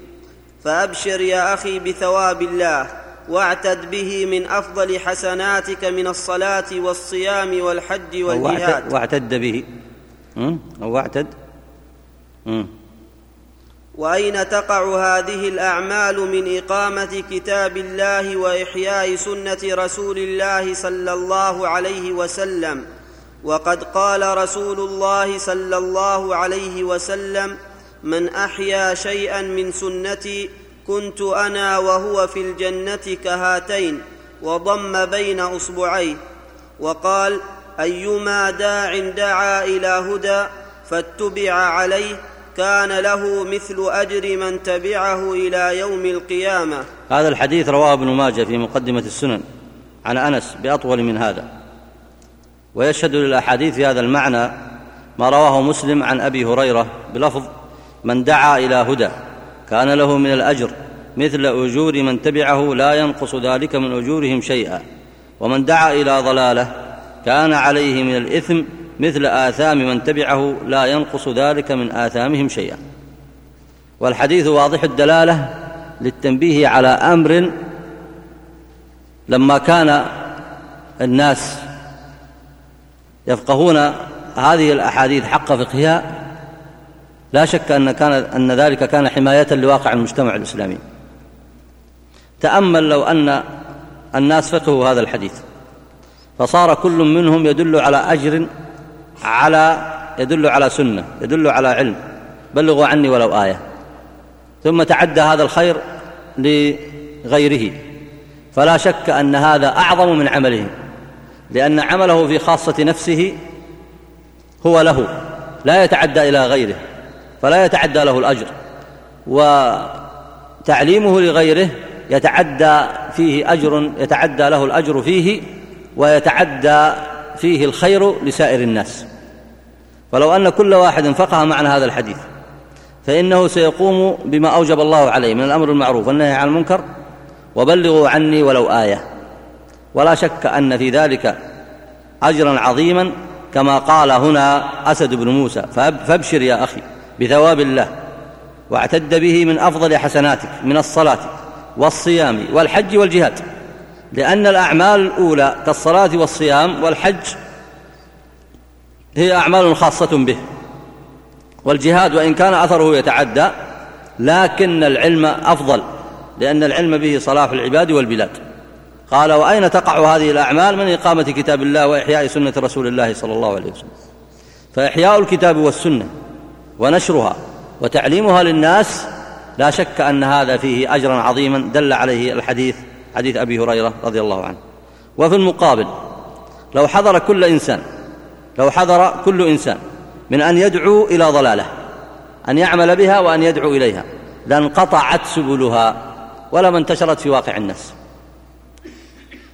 فأبشر يا أخي بثواب الله واعتد به من أفضل حسناتك من الصلاة والصيام والحج والجهاد. واعتد به. أو واعتد وأين تقع هذه الأعمال من إقامة كتاب الله وإحياء سنة رسول الله صلى الله عليه وسلم؟ وقد قال رسول الله صلى الله عليه وسلم من أحيا شيئا من سنتي كنت أنا وهو في الجنة كهاتين وضم بين أصبعيه. وقال أيما داع دعا إلى هدى فاتبع عليه كان له مثل أجر من تبعه إلى يوم القيامة. هذا الحديث رواه ابن ماجه في مقدمة السنن عن أنس بأطول من هذا. ويشهد للأحاديث في هذا المعنى ما رواه مسلم عن أبي هريرة بلفظ من دعا إلى هدى كان له من الأجر مثل أجور من تبعه لا ينقص ذلك من أجورهم شيئا. ومن دعا إلى ضلالة كان عليه من الإثم مثل آثام من تبعه لا ينقص ذلك من آثامهم شيئا. والحديث واضح الدلالة للتنبيه على أمر لما كان الناس يفقهون هذه الأحاديث حق فقهها لا شك أن, كان أن ذلك كان حماية لواقع المجتمع الإسلامي. تأمل لو أن الناس فقهوا هذا الحديث. فصار كل منهم يدل على أجر على يدل على سنة يدل على علم. بلغوا عني ولو آية. ثم تعدى هذا الخير لغيره. فلا شك أن هذا أعظم من عمله لأن عمله في خاصة نفسه هو له لا يتعدى إلى غيره فلا يتعدى له الأجر. وتعليمه لغيره يتعدى فيه أجر يتعدى له الأجر فيه ويتعدى فيه الخير لسائر الناس. ولو أن كل واحد فقه معنى هذا الحديث فإنه سيقوم بما أوجب الله عليه من الأمر المعروف والنهي عن المنكر وبلغوا عني ولو آية. ولا شك أن في ذلك أجرا عظيما كما قال هنا أسد بن موسى فابشر يا أخي بثواب الله واعتد به من أفضل حسناتك من الصلاة والصيام والحج والجهاد لأن الأعمال الأولى كالصلاة والصيام والحج هي أعمال خاصة به. والجهاد وإن كان أثره يتعدى لكن العلم أفضل لأن العلم به صلاح العباد والبلاد. قال وأين تقع هذه الأعمال من إقامة كتاب الله وإحياء سنة رسول الله صلى الله عليه وسلم؟ فإحياء الكتاب والسنة ونشرها وتعليمها للناس لا شك أن هذا فيه أجرا عظيما دل عليه الحديث حديث أبي هريرة رضي الله عنه. وفي المقابل لو حضر كل إنسان لو حضر كل إنسان من أن يدعو إلى ضلالة أن يعمل بها وأن يدعو إليها. لانقطعت سبلها ولما انتشرت في واقع الناس.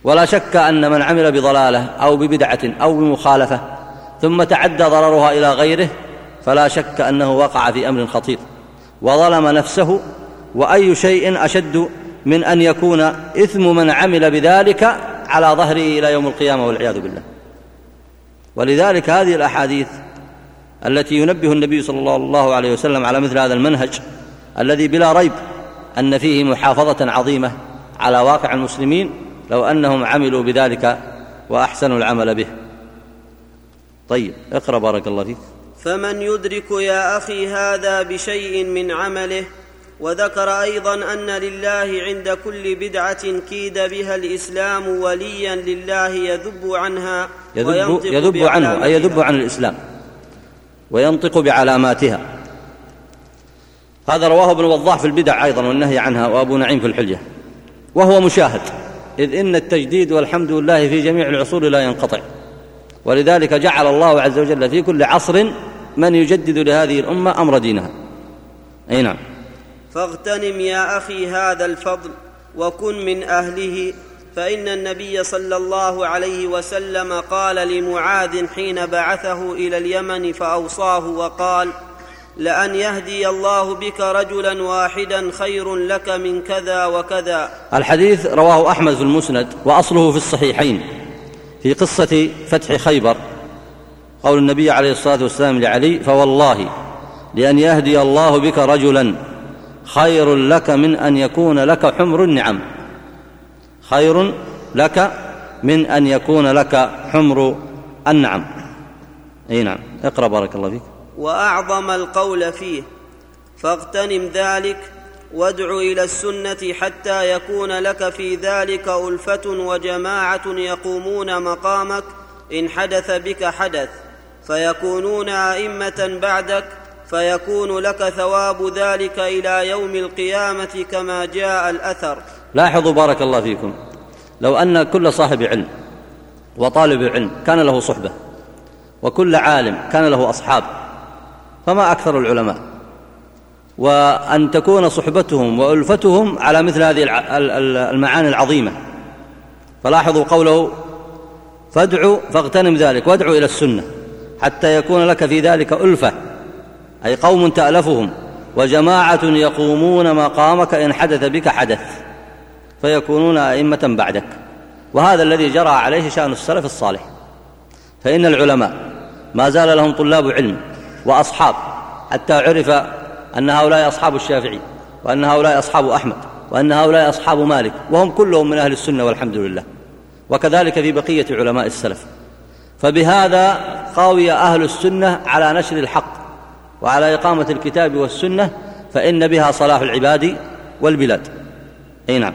ولا شك أن من عمل بضلالة أو ببدعة أو بمخالفة ثم تعدى ضررها إلى غيره فلا شك أنه وقع في أمر خطير. وظلم نفسه وأي شيء أشد من أن يكون إثم من عمل بذلك على ظهره إلى يوم القيامة والعياذ بالله. ولذلك هذه الأحاديث التي ينبه النبي صلى الله عليه وسلم على مثل هذا المنهج الذي بلا ريب أن فيه محافظة عظيمة على واقع المسلمين لو أنهم عملوا بذلك وأحسنوا العمل به. طيب اقرأ بارك الله فيك. فمن يدرك يا أخي هذا بشيء من عمله وذكر أيضا أن لله عند كل بدعة كيد بها الإسلام وليا لله يذب عنها يذب, يذب عنه أي يذب عن الإسلام. وينطق بعلاماتها. هذا رواه ابن وضاح في البدع أيضا والنهي عنها وأبو نعيم في الحلية. وهو مشاهد إذ إن التجديد والحمد لله في جميع العصور لا ينقطع. ولذلك جعل الله عز وجل في كل عصر من يجدد لهذه الأمة أمر دينها. أي نعم. فاغتنم يا أخي هذا الفضل وكن من أهله فإن النبي صلى الله عليه وسلم قال لمعاذ حين بعثه إلى اليمن فأوصاه وقال لأن يهدي الله بك رجلا واحدا خير لك من كذا وكذا. الحديث رواه أحمد في المسند وأصله في الصحيحين في قصة فتح خيبر. قول النبي عليه الصلاة والسلام لعلي فوالله لأن يهدي الله بك رجلا خير لك من أن يكون لك حمر النعم. خير لك من أن يكون لك حمر النعم. أي نعم. اقرأ بارك الله فيك. وأعظم القول فيه فاغتنم ذلك وادع إلى السنة حتى يكون لك في ذلك ألفة وجماعة يقومون مقامك إن حدث بك حدث فيكونون أئمة بعدك فيكون لك ثواب ذلك إلى يوم القيامة كما جاء الأثر. لاحظوا بارك الله فيكم. لو أن كل صاحب علم وطالب علم كان له صحبة وكل عالم كان له أصحاب فما أكثر العلماء؟ وأن تكون صحبتهم وألفتهم على مثل هذه المعاني العظيمة. فلاحظوا قوله فادعوا فاغتنم ذلك وادعوا إلى السنة حتى يكون لك في ذلك ألفة أي قوم تألفهم وجماعة يقومون مقامك إن حدث بك حدث فيكونون أئمة بعدك. وهذا الذي جرى عليه شأن السلف الصالح. فإن العلماء ما زال لهم طلاب علم وأصحاب حتى عرف أن هؤلاء أصحاب الشافعي وأن هؤلاء أصحاب أحمد وأن هؤلاء أصحاب مالك وهم كلهم من أهل السنة والحمد لله. وكذلك في بقية علماء السلف. فبهذا قاوي أهل السنة على نشر الحق. وعلى إقامة الكتاب والسنة فإن بها صلاح العباد والبلاد. أي نعم.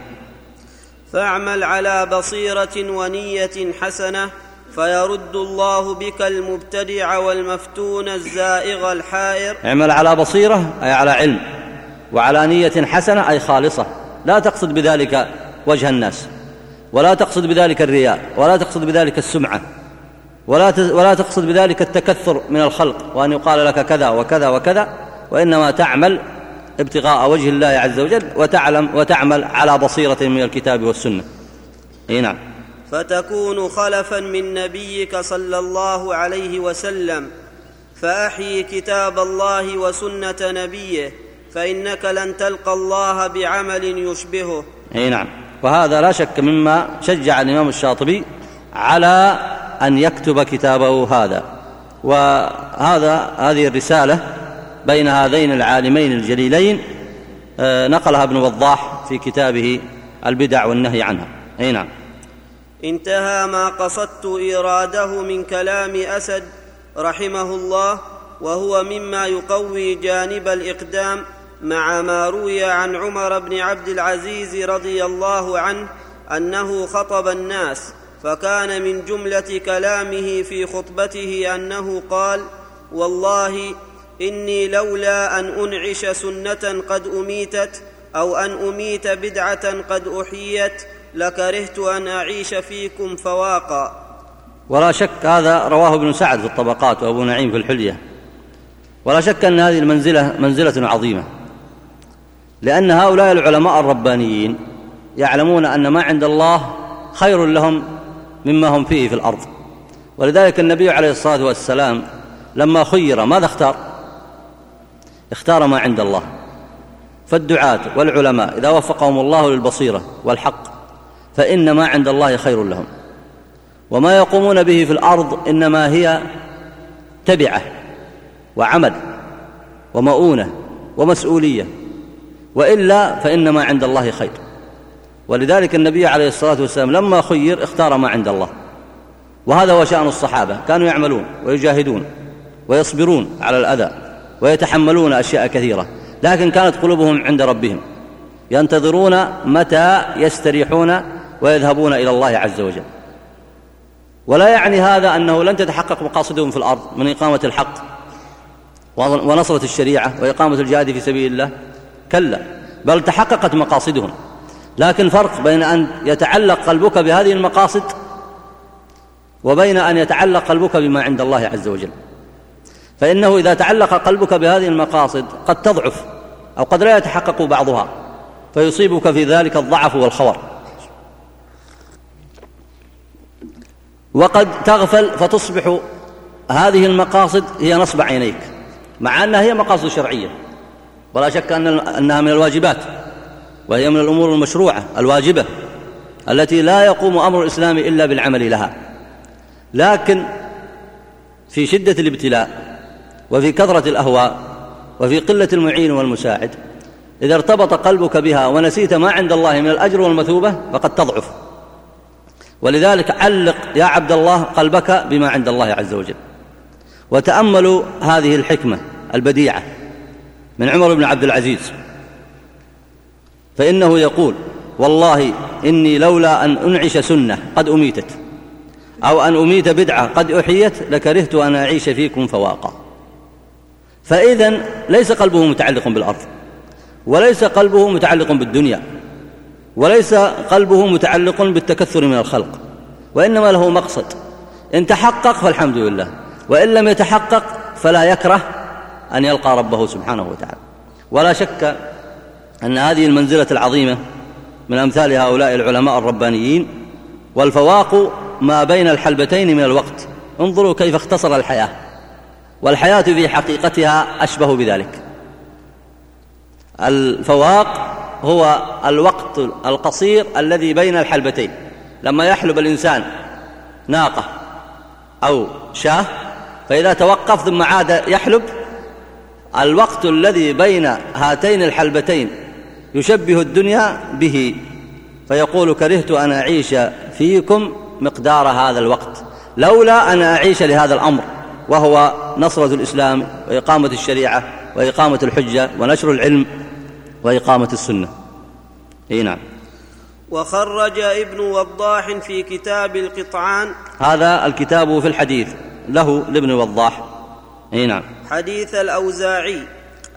فاعمل على بصيرة ونية حسنة فيرد الله بك المبتدع والمفتون الزائغ الحائر. اعمل على بصيرة أي على علم وعلى نية حسنة أي خالصة. لا تقصد بذلك وجه الناس ولا تقصد بذلك الرياء ولا تقصد بذلك السمعة. ولا ولا تقصد بذلك التكثر من الخلق وأن يقال لك كذا وكذا وكذا وإنما تعمل ابتغاء وجه الله عز وجل وتعلم وتعمل على بصيرة من الكتاب والسنة. أي نعم. فتكون خلفا من نبيك صلى الله عليه وسلم فأحيي كتاب الله وسنة نبيه فإنك لن تلقى الله بعمل يشبهه. أي نعم. وهذا لا شك مما شجع الإمام الشاطبي على أن يكتب كتابه هذا. وهذا هذه الرسالة بين هذين العالمين الجليلين آه، نقلها ابن وضاح في كتابه البدع والنهي عنها. أي نعم. انتهى ما قصدت إيراده من كلام أسد رحمه الله وهو مما يقوي جانب الإقدام مع ما روي عن عمر بن عبد العزيز رضي الله عنه أنه خطب الناس فكان من جملة كلامه في خطبته أنه قال والله إني لولا أن أنعش سنة قد أميتت أو أن أميت بدعة قد احيت لكرهت أن أعيش فيكم فواقا. ولا شك هذا رواه ابن سعد في الطبقات وأبو نعيم في الحلية. ولا شك أن هذه المنزلة منزلة عظيمة. لأن هؤلاء العلماء الربانيين يعلمون أن ما عند الله خير لهم مما هم فيه في الأرض. ولذلك النبي عليه الصلاة والسلام لما خير ماذا اختار؟ اختار ما عند الله. فالدعاة والعلماء إذا وفقهم الله للبصيرة والحق فإن ما عند الله خير لهم. وما يقومون به في الأرض إنما هي تبعة وعمل ومؤونة ومسؤولية. وإلا فإن ما عند الله خير. ولذلك النبي عليه الصلاة والسلام لما خير اختار ما عند الله. وهذا هو شأن الصحابة. كانوا يعملون ويجاهدون ويصبرون على الأذى ويتحملون أشياء كثيرة. لكن كانت قلوبهم عند ربهم. ينتظرون متى يستريحون ويذهبون إلى الله عز وجل. ولا يعني هذا أنه لن تتحقق مقاصدهم في الأرض من إقامة الحق ونصرة الشريعة وإقامة الجهاد في سبيل الله. كلا بل تحققت مقاصدهم. لكن فرق بين أن يتعلق قلبك بهذه المقاصد وبين أن يتعلق قلبك بما عند الله عز وجل. فإنه إذا تعلق قلبك بهذه المقاصد قد تضعف أو قد لا يتحقق بعضها فيصيبك في ذلك الضعف والخور. وقد تغفل فتصبح هذه المقاصد هي نصب عينيك مع أنها هي مقاصد شرعية. ولا شك أن أنها من الواجبات. وهي من الأمور المشروعة الواجبة التي لا يقوم أمر الإسلام إلا بالعمل لها. لكن في شدة الابتلاء وفي كثرة الأهواء وفي قلة المعين والمساعد إذا ارتبط قلبك بها ونسيت ما عند الله من الأجر والمثوبة فقد تضعف. ولذلك علق يا عبد الله قلبك بما عند الله عز وجل. وتأملوا هذه الحكمة البديعة من عمر بن عبد العزيز. فإنه يقول والله إني لولا أن أنعش سنة قد أميتت أو أن أميت بدعة قد أحيت لكرهت أن أعيش فيكم فواقا. فإذا ليس قلبه متعلق بالأرض وليس قلبه متعلق بالدنيا وليس قلبه متعلق بالتكثر من الخلق وإنما له مقصد إن تحقق فالحمد لله وإن لم يتحقق فلا يكره أن يلقى ربه سبحانه وتعالى. ولا شك أن هذه المنزلة العظيمة من أمثال هؤلاء العلماء الربانيين والفواق ما بين الحلبتين من الوقت. انظروا كيف اختصر الحياة. والحياة في حقيقتها أشبه بذلك. الفواق هو الوقت القصير الذي بين الحلبتين. لما يحلب الإنسان ناقة أو شاه فإذا توقف ثم عاد يحلب الوقت الذي بين هاتين الحلبتين يشبه الدنيا به. فيقول كرهت أن أعيش فيكم مقدار هذا الوقت. لولا أن أعيش لهذا الأمر وهو نصرة الإسلام وإقامة الشريعة وإقامة الحجة ونشر العلم وإقامة السنة. إي نعم. وخرج ابن وضاح في كتاب القطعان. هذا الكتاب في الحديث له لابن وضاح. إي نعم. حديث الأوزاعي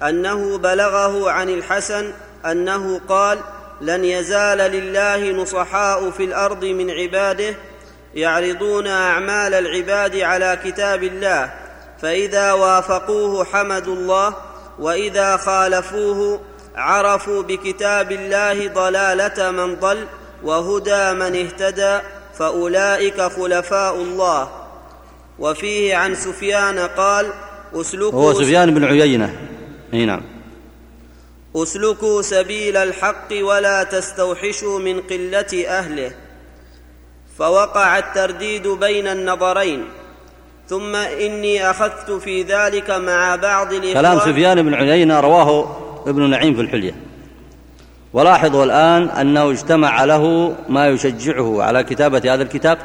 أنه بلغه عن الحسن أنه قال لن يزال لله نصحاء في الأرض من عباده يعرضون أعمال العباد على كتاب الله فإذا وافقوه حمدوا الله وإذا خالفوه عرفوا بكتاب الله ضلالة من ضل وهدى من اهتدى فأولئك خلفاء الله. وفيه عن سفيان قال أسلكوا هو سفيان بن عيينة. أي نعم. اسلكوا سبيل الحق ولا تستوحشوا من قلة أهله. فوقع الترديد بين النظرين. ثم إني أخذت في ذلك مع بعض كلام سفيان بن عيينة رواه ابن نعيم في الحلية. ولاحظوا الآن أنه اجتمع له ما يشجعه على كتابة هذا الكتاب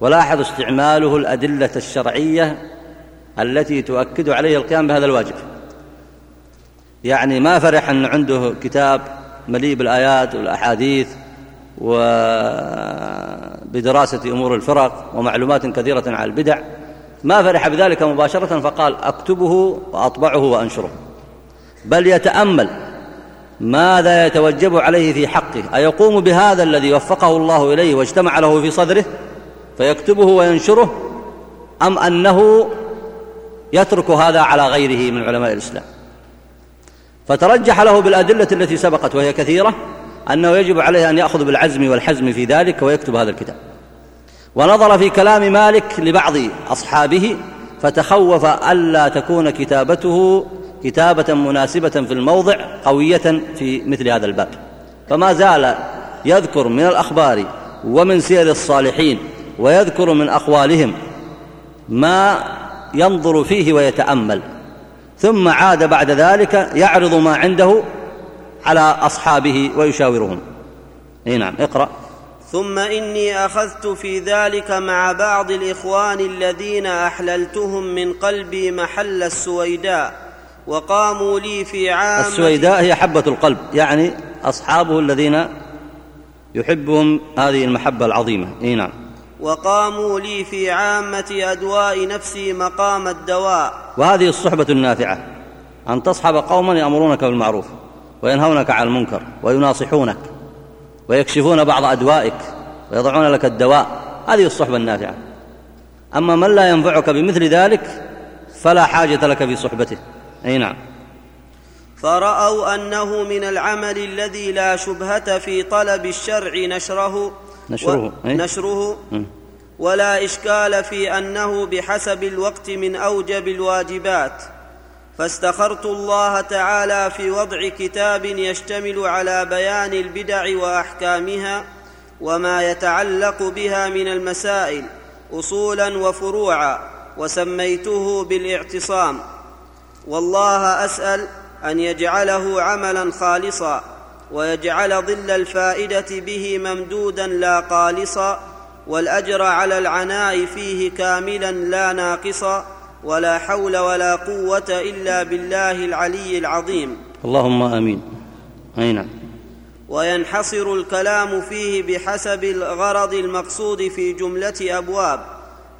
ولاحظ استعماله الأدلة الشرعية التي تؤكد عليه القيام بهذا الواجب. يعني ما فرح أن عنده كتاب مليء بالآيات والأحاديث وبدراسة أمور الفرق ومعلومات كثيرة عن البدع ما فرح بذلك مباشرة فقال أكتبه وأطبعه وأنشره. بل يتأمل ماذا يتوجب عليه في حقه. أيقوم بهذا الذي وفقه الله إليه واجتمع له في صدره فيكتبه وينشره أم أنه يترك هذا على غيره من علماء الإسلام؟ فترجح له بالأدلة التي سبقت وهي كثيرة أنه يجب عليه أن يأخذ بالعزم والحزم في ذلك ويكتب هذا الكتاب. ونظر في كلام مالك لبعض أصحابه فتخوف ألا تكون كتابته كتابة مناسبة في الموضع قوية في مثل هذا الباب. فما زال يذكر من الأخبار ومن سير الصالحين ويذكر من أقوالهم ما ينظر فيه ويتأمل. ثم عاد بعد ذلك يعرض ما عنده على أصحابه ويشاورهم. إي نعم اقرأ. ثم إني أخذت في ذلك مع بعض الإخوان الذين أحللتهم من قلبي محل السويداء وقاموا لي في عام السويداء هي حبة القلب يعني أصحابه الذين يحبهم هذه المحبة العظيمة. إي نعم. وقاموا لي في عامة أدواء نفسي مقام الدواء. وهذه الصحبة النافعة أن تصحب قوما يأمرونك بالمعروف وينهونك عن المنكر ويناصحونك ويكشفون بعض أدوائك ويضعون لك الدواء. هذه الصحبة النافعة. أما من لا ينفعك بمثل ذلك فلا حاجة لك في صحبته. أي نعم. فرأوا أنه من العمل الذي لا شبهة في طلب الشرع نشره. نشره و... نشره ولا إشكال في أنه بحسب الوقت من أوجب الواجبات. فاستخرت الله تعالى في وضع كتاب يشتمل على بيان البدع وأحكامها وما يتعلق بها من المسائل اصولا وفروعا وسميته بالاعتصام. والله أسأل أن يجعله عملا خالصا. ويجعل ظل الفائدة به ممدودا لا قالصا والأجر على العناء فيه كاملا لا ناقصا ولا حول ولا قوة إلا بالله العلي العظيم. اللهم آمين. أي نعم. وينحصر الكلام فيه بحسب الغرض المقصود في جملة أبواب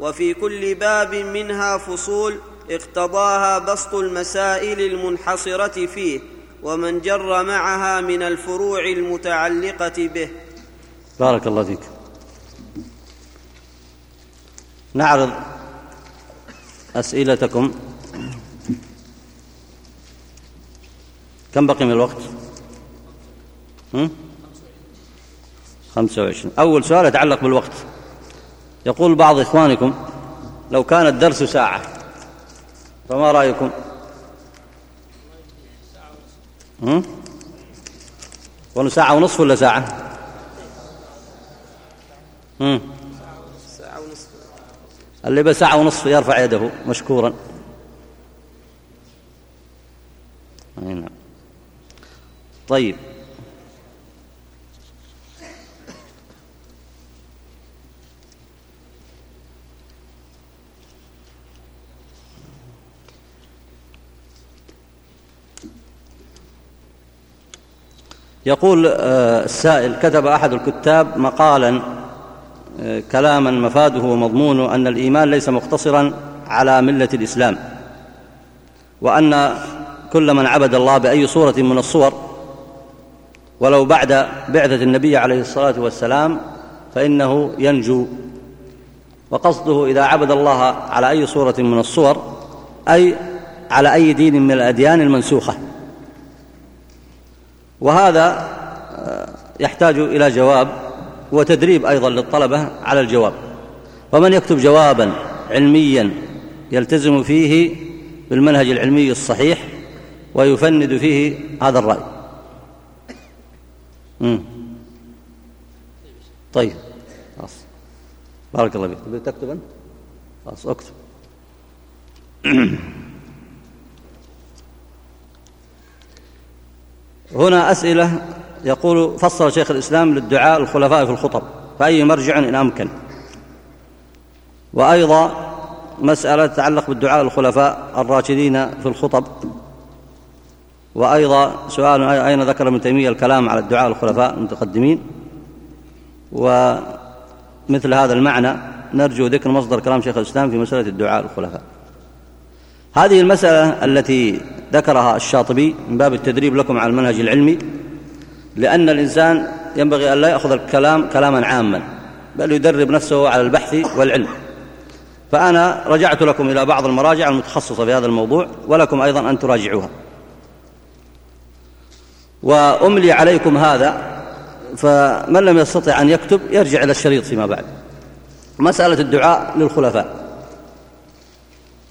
وفي كل باب منها فصول اقتضاها بسط المسائل المنحصرة فيه. ومن جر معها من الفروع المتعلقة به. بارك الله فيك. نعرض أسئلتكم. كم بقي من الوقت؟ خمسة وعشرين. أول سؤال يتعلق بالوقت. يقول بعض إخوانكم لو كان الدرس ساعة فما رأيكم؟ هم؟ ساعة ونصف ولا ساعة هم؟ اللي بساعة ونصف يرفع يده مشكورا نعم طيب يقول آه، السائل كتب أحد الكتاب مقالا كلاما مفاده ومضمونه أن الإيمان ليس مقتصرا على ملة الإسلام وأن كل من عبد الله بأي صورة من الصور ولو بعد بعثة النبي عليه الصلاة والسلام فإنه ينجو. وقصده إذا عبد الله على أي صورة من الصور أي على أي دين من الأديان المنسوخة. وهذا يحتاج إلى جواب وتدريب أيضا للطلبة على الجواب. ومن يكتب جوابا علميا يلتزم فيه بالمنهج العلمي الصحيح ويفند فيه هذا الرأي. مم. طيب. خلاص. بارك الله فيك. تكتب أنت؟ خلاص اكتب. هنا أسئلة يقول فصل شيخ الإسلام للدعاء الخلفاء في الخطب فأي مرجع إن أمكن؟ وأيضا مسألة تتعلق بالدعاء الخلفاء الراشدين في الخطب. وأيضا سؤال أين ذكر ابن تيمية الكلام على الدعاء الخلفاء المتقدمين؟ ومثل هذا المعنى نرجو ذكر مصدر كلام شيخ الإسلام في مسألة الدعاء الخلفاء هذه المسألة التي ذكرها الشاطبي من باب التدريب لكم على المنهج العلمي لأن الإنسان ينبغي أن لا يأخذ الكلام كلاما عاما بل يدرب نفسه على البحث والعلم. فأنا رجعت لكم إلى بعض المراجع المتخصصة في هذا الموضوع ولكم أيضا أن تراجعوها. وأملي عليكم هذا فمن لم يستطع أن يكتب يرجع إلى الشريط فيما بعد. مسألة الدعاء للخلفاء.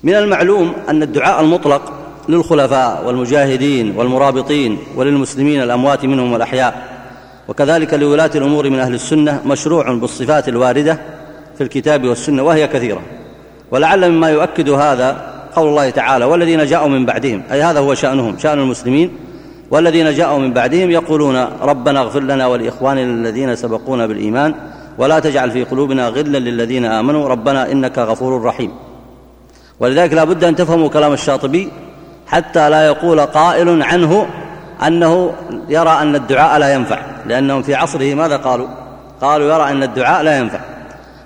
من المعلوم أن الدعاء المطلق للخلفاء والمجاهدين والمرابطين وللمسلمين الأموات منهم والأحياء وكذلك لولاة الأمور من أهل السنة مشروع بالصفات الواردة في الكتاب والسنة وهي كثيرة. ولعل مما يؤكد هذا قول الله تعالى والذين جاءوا من بعدهم أي هذا هو شأنهم شأن المسلمين. والذين جاءوا من بعدهم يقولون ربنا اغفر لنا ولإخواننا الذين سبقونا بالإيمان ولا تجعل في قلوبنا غلا للذين آمنوا ربنا إنك غفور رحيم. ولذلك لا بد أن تفهموا كلام الشاطبي حتى لا يقول قائل عنه أنه يرى أن الدعاء لا ينفع لأنهم في عصره ماذا قالوا؟ قالوا يرى أن الدعاء لا ينفع.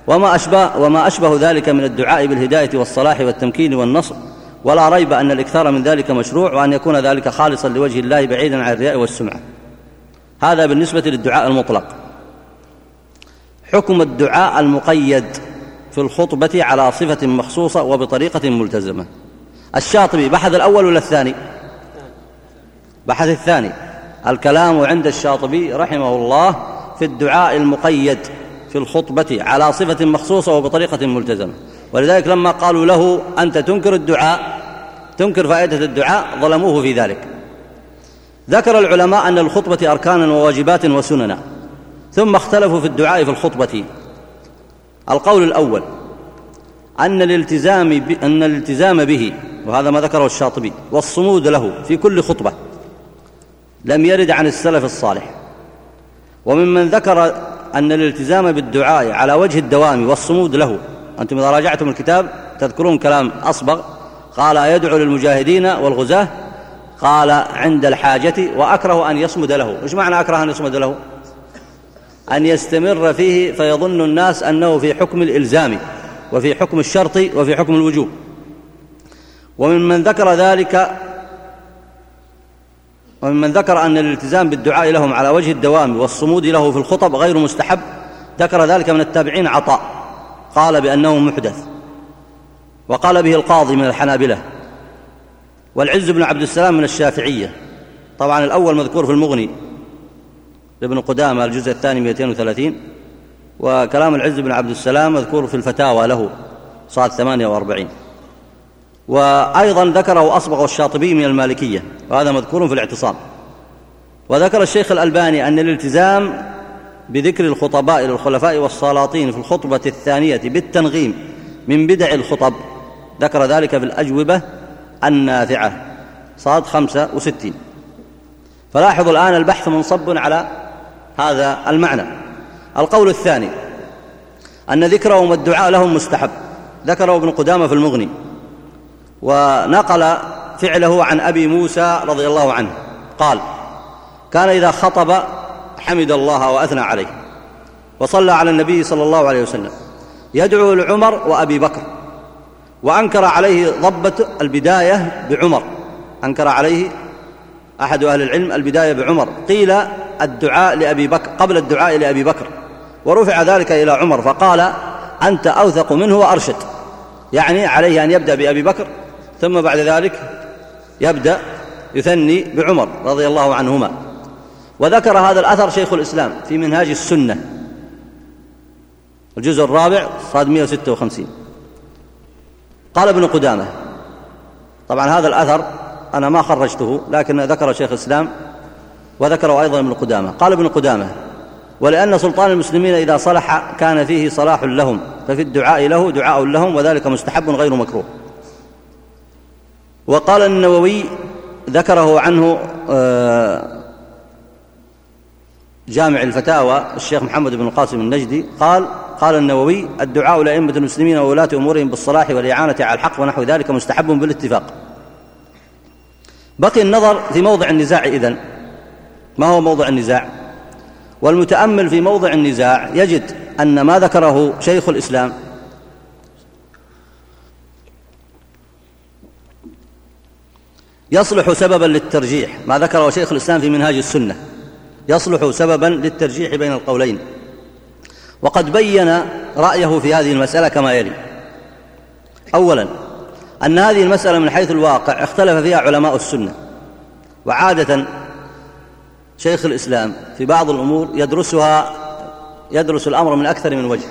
وما أشبه, وما أشبه ذلك من الدعاء بالهداية والصلاح والتمكين والنصر ولا ريب أن الإكثار من ذلك مشروع وأن يكون ذلك خالصا لوجه الله بعيدا عن الرياء والسمعة. هذا بالنسبة للدعاء المطلق. حكم الدعاء المقيد. في الخطبة على صفة مخصوصة وبطريقة ملتزمة. الشاطبي بحث الأول ولا الثاني؟ بحث الثاني. الكلام عند الشاطبي رحمه الله في الدعاء المقيد في الخطبة على صفة مخصوصة وبطريقة ملتزمة. ولذلك لما قالوا له أنت تنكر الدعاء تنكر فائدة الدعاء ظلموه في ذلك. ذكر العلماء أن الخطبة أركانا وواجبات وسننا ثم اختلفوا في الدعاء في الخطبة. القول الأول أن الالتزام, أن الالتزام به وهذا ما ذكره الشاطبي والصمود له في كل خطبة لم يرد عن السلف الصالح. وممن ذكر أن الالتزام بالدعاء على وجه الدوام والصمود له أنتم إذا راجعتم الكتاب تذكرون كلام أصبغ قال يدعو للمجاهدين والغزاة؟ قال عند الحاجة وأكره أن يصمد له. إيش معنى أكره أن يصمد له؟ أن يستمر فيه فيظن الناس أنه في حكم الإلزام وفي حكم الشرط وفي حكم الوجوب. وممن ذكر ذلك وممن ذكر أن الالتزام بالدعاء لهم على وجه الدوام والصمود له في الخطب غير مستحب ذكر ذلك من التابعين عطاء قال بأنه محدث وقال به القاضي من الحنابلة والعز بن عبد السلام من الشافعية. طبعا الأول مذكور في المغني. لابن قدامة الجزء الثاني 230 وكلام العز بن عبد السلام مذكور في الفتاوى له صاد 48 وأيضا ذكره أصبغ الشاطبي من المالكية وهذا مذكور في الاعتصام. وذكر الشيخ الألباني أن الالتزام بذكر الخطباء للخلفاء والسلاطين في الخطبة الثانية بالتنغيم من بدع الخطب ذكر ذلك في الأجوبة النافعة صاد خمسة وستين. فلاحظوا الآن البحث منصب على هذا المعنى. القول الثاني أن ذكرهم والدعاء لهم مستحب. ذكره ابن قدامة في المغني ونقل فعله عن أبي موسى رضي الله عنه. قال كان إذا خطب حمد الله وأثنى عليه وصلى على النبي صلى الله عليه وسلم يدعو لعمر وأبي بكر وأنكر عليه ضبة البداية بعمر. أنكر عليه أحد أهل العلم البداية بعمر. قيل الدعاء لأبي بكر قبل الدعاء لأبي بكر. ورفع ذلك إلى عمر فقال أنت أوثق منه وأرشد. يعني عليه أن يبدأ بأبي بكر ثم بعد ذلك يبدأ يثني بعمر رضي الله عنهما. وذكر هذا الأثر شيخ الإسلام في منهاج السنة. الجزء الرابع صاد 156 قال ابن قدامة طبعا هذا الأثر أنا ما خرجته لكن ذكر شيخ الإسلام وذكره أيضا ابن قدامة. قال ابن قدامة ولأن سلطان المسلمين إذا صلح كان فيه صلاح لهم ففي الدعاء له دعاء لهم وذلك مستحب غير مكروه. وقال النووي ذكره عنه آه، جامع الفتاوى الشيخ محمد بن القاسم النجدي. قال قال النووي الدعاء لأئمة المسلمين وولاة أمورهم بالصلاح والإعانة على الحق ونحو ذلك مستحب بالاتفاق. بقي النظر في موضع النزاع إذن. ما هو موضع النزاع؟ والمتأمل في موضع النزاع يجد أن ما ذكره شيخ الإسلام يصلح سببا للترجيح ما ذكره شيخ الإسلام في منهاج السنة. يصلح سببا للترجيح بين القولين. وقد بين رأيه في هذه المسألة كما يلي. أولا أن هذه المسألة من حيث الواقع اختلف فيها علماء السنة. وعادة شيخ الإسلام في بعض الأمور يدرسها يدرس الأمر من أكثر من وجه.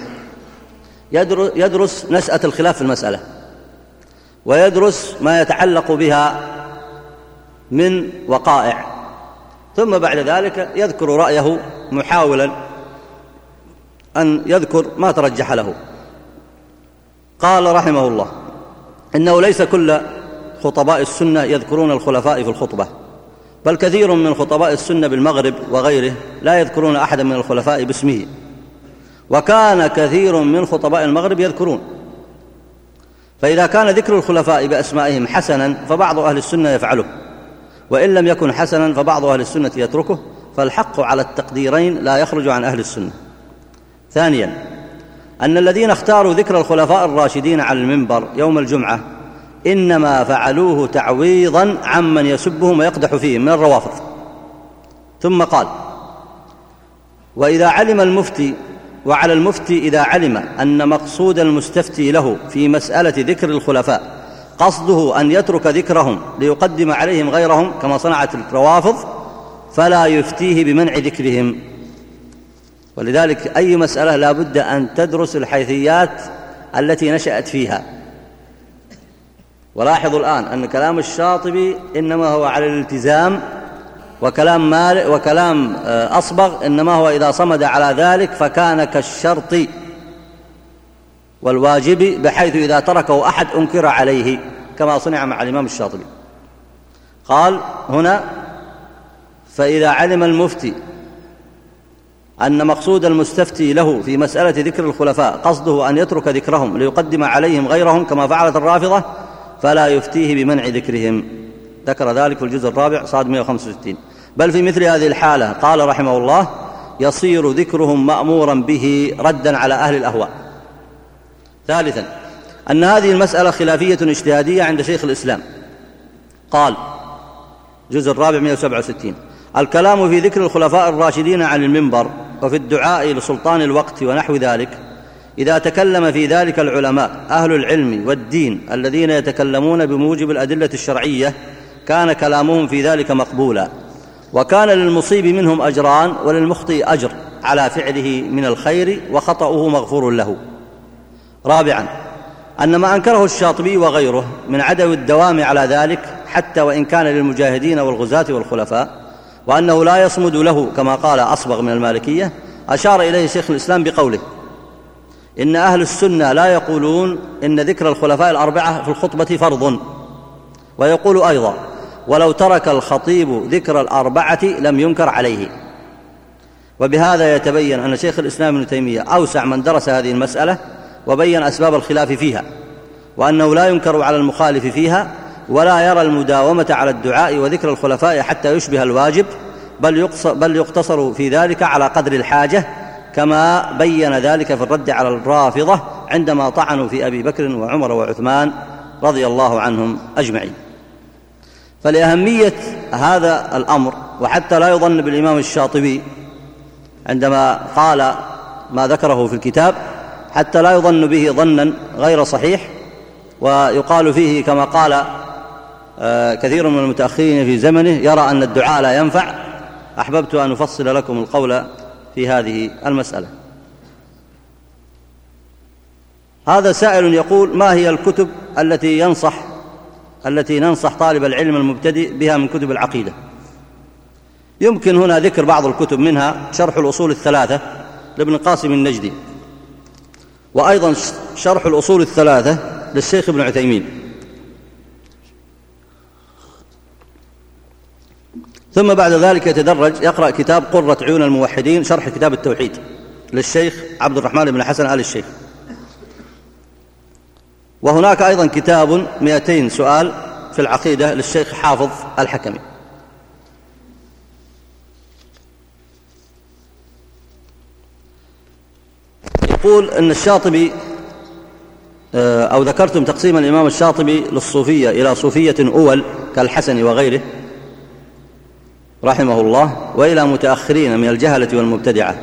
يدرس نشأة الخلاف في المسألة. ويدرس ما يتعلق بها من وقائع. ثم بعد ذلك يذكر رأيه محاولا أن يذكر ما ترجح له. قال رحمه الله إنه ليس كل خطباء السنة يذكرون الخلفاء في الخطبة بل كثير من خطباء السنة بالمغرب وغيره لا يذكرون أحدا من الخلفاء باسمه. وكان كثير من خطباء المغرب يذكرون. فإذا كان ذكر الخلفاء بأسمائهم حسنا فبعض أهل السنة يفعله وإن لم يكن حسنا فبعض أهل السنة يتركه فالحق على التقديرين لا يخرج عن أهل السنة. ثانيا أن الذين اختاروا ذكر الخلفاء الراشدين على المنبر يوم الجمعة إنما فعلوه تعويضا عمن يسبهم ويقدح فيهم من الروافض. ثم قال وإذا علم المفتي وعلى المفتي إذا علم أن مقصود المستفتي له في مسألة ذكر الخلفاء قصده أن يترك ذكرهم ليقدم عليهم غيرهم كما صنعت الروافض فلا يفتيه بمنع ذكرهم. ولذلك أي مسألة لا بد أن تدرس الحيثيات التي نشأت فيها. ولاحظوا الآن أن كلام الشاطبي إنما هو على الالتزام وكلام مالك وكلام آه، أصبغ إنما هو إذا صمد على ذلك فكان كالشرط والواجب بحيث إذا تركه أحد أنكر عليه كما صنع مع الإمام الشاطبي. قال هنا فإذا علم المفتي أن مقصود المستفتي له في مسألة ذكر الخلفاء قصده أن يترك ذكرهم ليقدم عليهم غيرهم كما فعلت الرافضة فلا يفتيه بمنع ذكرهم. ذكر ذلك في الجزء الرابع صاد 165 بل في مثل هذه الحالة قال رحمه الله يصير ذكرهم مأمورا به ردا على أهل الأهواء. ثالثا أن هذه المسألة خلافية اجتهادية عند شيخ الإسلام. قال جزء الرابع 167 الكلام في ذكر الخلفاء الراشدين عن المنبر وفي الدعاء لسلطان الوقت ونحو ذلك. إذا تكلم في ذلك العلماء أهل العلم والدين الذين يتكلمون بموجب الأدلة الشرعية كان كلامهم في ذلك مقبولا. وكان للمصيب منهم أجران وللمخطئ أجر على فعله من الخير وخطأه مغفور له. رابعا أن ما أنكره الشاطبي وغيره من عدم الدوام على ذلك حتى وإن كان للمجاهدين والغزاة والخلفاء وأنه لا يصمد له كما قال أصبغ من المالكية أشار إليه شيخ الإسلام بقوله إن أهل السنة لا يقولون إن ذكر الخلفاء الأربعة في الخطبة فرض. ويقول أيضا ولو ترك الخطيب ذكر الأربعة لم ينكر عليه. وبهذا يتبين أن شيخ الإسلام ابن تيمية أوسع من درس هذه المسألة وبين أسباب الخلاف فيها وأنه لا ينكر على المخالف فيها ولا يرى المداومة على الدعاء وذكر الخلفاء حتى يشبه الواجب بل, بل يقتصر في ذلك على قدر الحاجة كما بين ذلك في الرد على الرافضة عندما طعنوا في أبي بكر وعمر وعثمان رضي الله عنهم أجمعين. فلأهمية هذا الأمر وحتى لا يظن بالإمام الشاطبي عندما قال ما ذكره في الكتاب حتى لا يظن به ظنا غير صحيح ويقال فيه كما قال كثير من المتأخرين في زمنه يرى أن الدعاء لا ينفع. أحببت أن أفصل لكم القول في هذه المسألة. هذا سائل يقول ما هي الكتب التي ينصح التي ننصح طالب العلم المبتدئ بها من كتب العقيدة؟ يمكن هنا ذكر بعض الكتب منها شرح الأصول الثلاثة لابن قاسم النجدي وأيضا شرح الأصول الثلاثة للشيخ ابن عثيمين. ثم بعد ذلك يتدرج يقرأ كتاب قرة عيون الموحدين شرح كتاب التوحيد للشيخ عبد الرحمن بن حسن آل الشيخ. وهناك أيضا كتاب مئتين سؤال في العقيدة للشيخ حافظ الحكمي. يقول أن الشاطبي آه، أو ذكرتم تقسيم الإمام الشاطبي للصوفية إلى صوفية أول كالحسن وغيره. رحمه الله وإلى متأخرين من الجهلة والمبتدعة.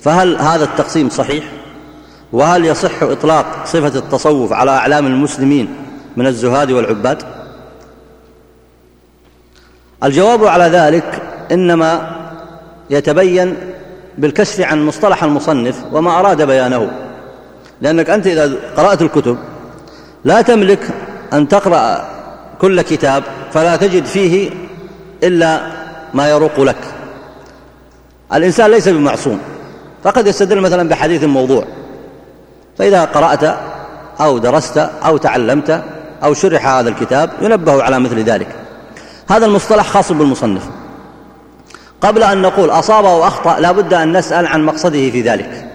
فهل هذا التقسيم صحيح؟ وهل يصح إطلاق صفة التصوف على أعلام المسلمين من الزهاد والعباد؟ الجواب على ذلك إنما يتبين بالكشف عن مصطلح المصنف وما أراد بيانه. لأنك أنت إذا قرأت الكتب لا تملك أن تقرأ كل كتاب فلا تجد فيه إلا ما يروق لك. الإنسان ليس بمعصوم. فقد يستدل مثلا بحديث موضوع. فإذا قرأت أو درست أو تعلمت أو شرح هذا الكتاب ينبه على مثل ذلك. هذا المصطلح خاص بالمصنف. قبل أن نقول أصاب أو أخطأ لا بد أن نسأل عن مقصده في ذلك.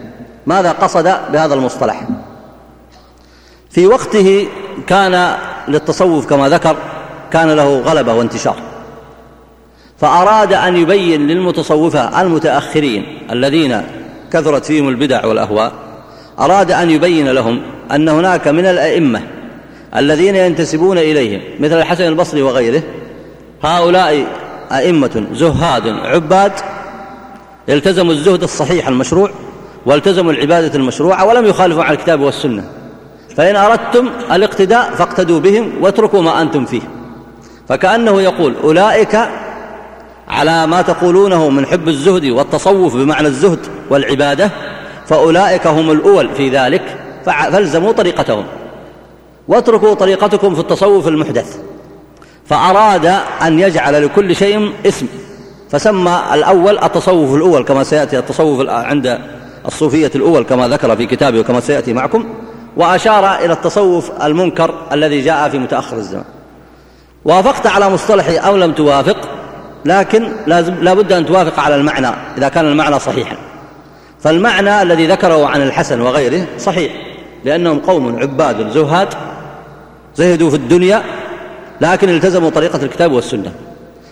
ماذا قصد بهذا المصطلح؟ في وقته كان للتصوف كما ذكر كان له غلبة وانتشار. فأراد أن يبين للمتصوفة المتأخرين الذين كثرت فيهم البدع والأهواء أراد أن يبين لهم أن هناك من الأئمة الذين ينتسبون إليهم مثل الحسن البصري وغيره هؤلاء أئمة زهاد عباد التزموا الزهد الصحيح المشروع والتزموا العبادة المشروعة ولم يخالفوا على الكتاب والسنة. فإن أردتم الاقتداء فاقتدوا بهم واتركوا ما أنتم فيه. فكأنه يقول أولئك على ما تقولونه من حب الزهد والتصوف بمعنى الزهد والعبادة فأولئك هم الأول في ذلك فالزموا طريقتهم. واتركوا طريقتكم في التصوف المحدث. فأراد أن يجعل لكل شيء اسم فسمى الأول التصوف الأول كما سيأتي التصوف عند الصوفية الأول كما ذكر في كتابه وكما سيأتي معكم وأشار إلى التصوف المنكر الذي جاء في متأخر الزمان. وافقت على مصطلحي أو لم توافق لكن لازم لابد أن توافق على المعنى إذا كان المعنى صحيحا. فالمعنى الذي ذكره عن الحسن وغيره صحيح لأنهم قوم عباد زهاد زهدوا في الدنيا لكن التزموا طريقة الكتاب والسنة.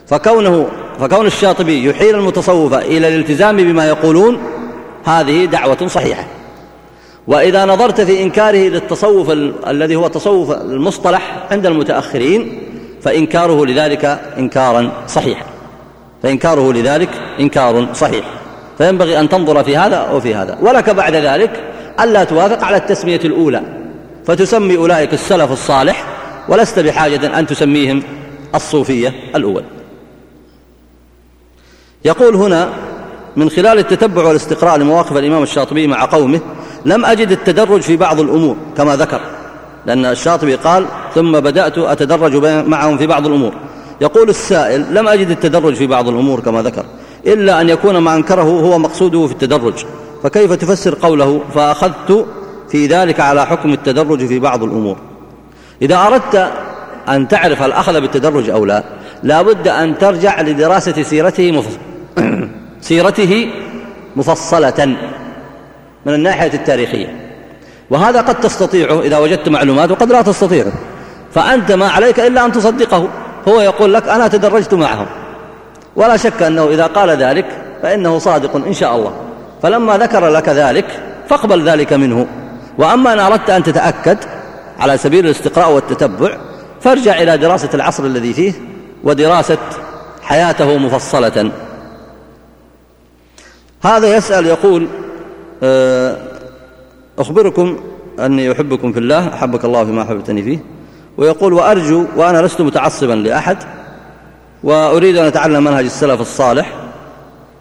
فكونه فكون الشاطبي يحيل المتصوف إلى الالتزام بما يقولون هذه دعوة صحيحة. وإذا نظرت في إنكاره للتصوف الذي هو تصوف المصطلح عند المتأخرين فإنكاره لذلك إنكارا صحيحا. فإنكاره لذلك إنكار صحيح. فينبغي أن تنظر في هذا وفي هذا. ولك بعد ذلك ألا توافق على التسمية الأولى. فتسمي أولئك السلف الصالح ولست بحاجة أن تسميهم الصوفية الأول. يقول هنا من خلال التتبع والاستقراء لمواقف الإمام الشاطبي مع قومه لم أجد التدرج في بعض الأمور كما ذكر. لأن الشاطبي قال ثم بدأت أتدرج معهم في بعض الأمور. يقول السائل لم أجد التدرج في بعض الأمور كما ذكر إلا أن يكون ما أنكره هو مقصوده في التدرج. فكيف تفسر قوله فأخذت في ذلك على حكم التدرج في بعض الأمور؟ إذا أردت أن تعرف هل أخذ بالتدرج أو لا لا بد أن ترجع لدراسة سيرته مفصلة سيرته مفصلة من الناحية التاريخية. وهذا قد تستطيعه إذا وجدت معلومات وقد لا تستطيعه. فأنت ما عليك إلا أن تصدقه. هو يقول لك أنا تدرجت معهم. ولا شك أنه إذا قال ذلك فإنه صادق إن شاء الله. فلما ذكر لك ذلك فاقبل ذلك منه. وأما إن أردت أن تتأكد على سبيل الاستقراء والتتبع فارجع إلى دراسة العصر الذي فيه ودراسة حياته مفصلة. هذا يسأل يقول آه، أخبركم أني أحبكم في الله أحبك الله فيما أحببتني فيه. ويقول وأرجو وأنا لست متعصبا لأحد وأريد أن أتعلم منهج السلف الصالح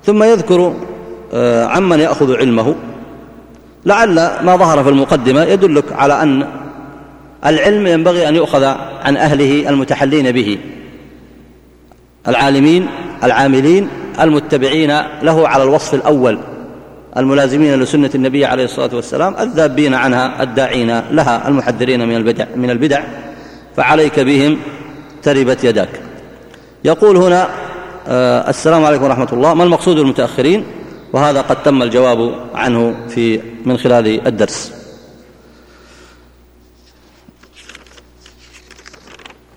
ثم يذكر آه، عمن يأخذ علمه. لعل ما ظهر في المقدمة يدلك على أن العلم ينبغي أن يؤخذ عن أهله المتحلين به. العالمين العاملين المتبعين له على الوصف الأول. الملازمين لسنة النبي عليه الصلاة والسلام الذابين عنها الداعين لها المحذرين من البدع, من البدع. فعليك بهم تربت يداك. يقول هنا آه السلام عليكم ورحمة الله. ما المقصود المتأخرين وهذا قد تم الجواب عنه في من خلال الدرس.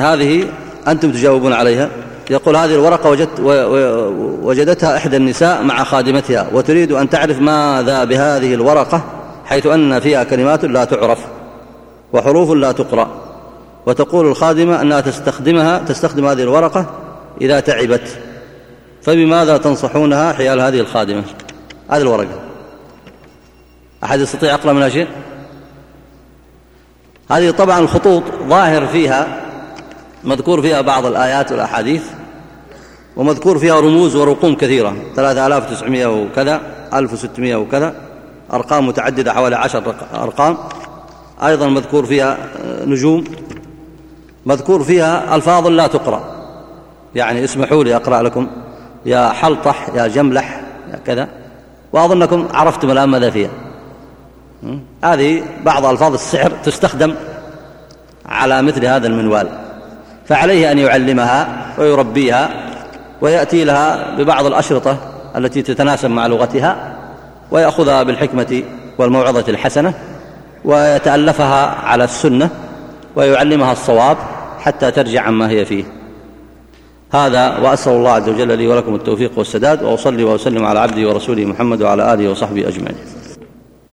هذه أنتم تجاوبون عليها. يقول هذه الورقة وجدت وجدتها إحدى النساء مع خادمتها وتريد أن تعرف ماذا بهذه الورقة حيث أن فيها كلمات لا تعرف وحروف لا تقرأ. وتقول الخادمة أنها تستخدمها تستخدم هذه الورقة إذا تعبت. فبماذا تنصحونها حيال هذه الخادمة؟ هذه الورقة. أحد يستطيع يقرأ منها شيء؟ هذه طبعا الخطوط ظاهر فيها مذكور فيها بعض الآيات والأحاديث ومذكور فيها رموز ورقوم كثيرة. 3900 وكذا 1600 وكذا أرقام متعددة حوالي عشر أرقام. أيضا مذكور فيها نجوم. مذكور فيها ألفاظ لا تقرأ. يعني اسمحوا لي أقرأ لكم. يا حلطح يا جملح يا كذا. وأظنكم عرفتم الآن ماذا فيها. هذه بعض ألفاظ السحر تستخدم على مثل هذا المنوال. فعليه أن يعلمها ويربيها ويأتي لها ببعض الأشرطة التي تتناسب مع لغتها ويأخذها بالحكمة والموعظة الحسنة ويتألفها على السنة ويعلمها الصواب حتى ترجع عما هي فيه. هذا وأسأل الله عز وجل لي ولكم التوفيق والسداد وأصلي وأسلم على عبدي ورسوله محمد وعلى آله وصحبه أجمعين.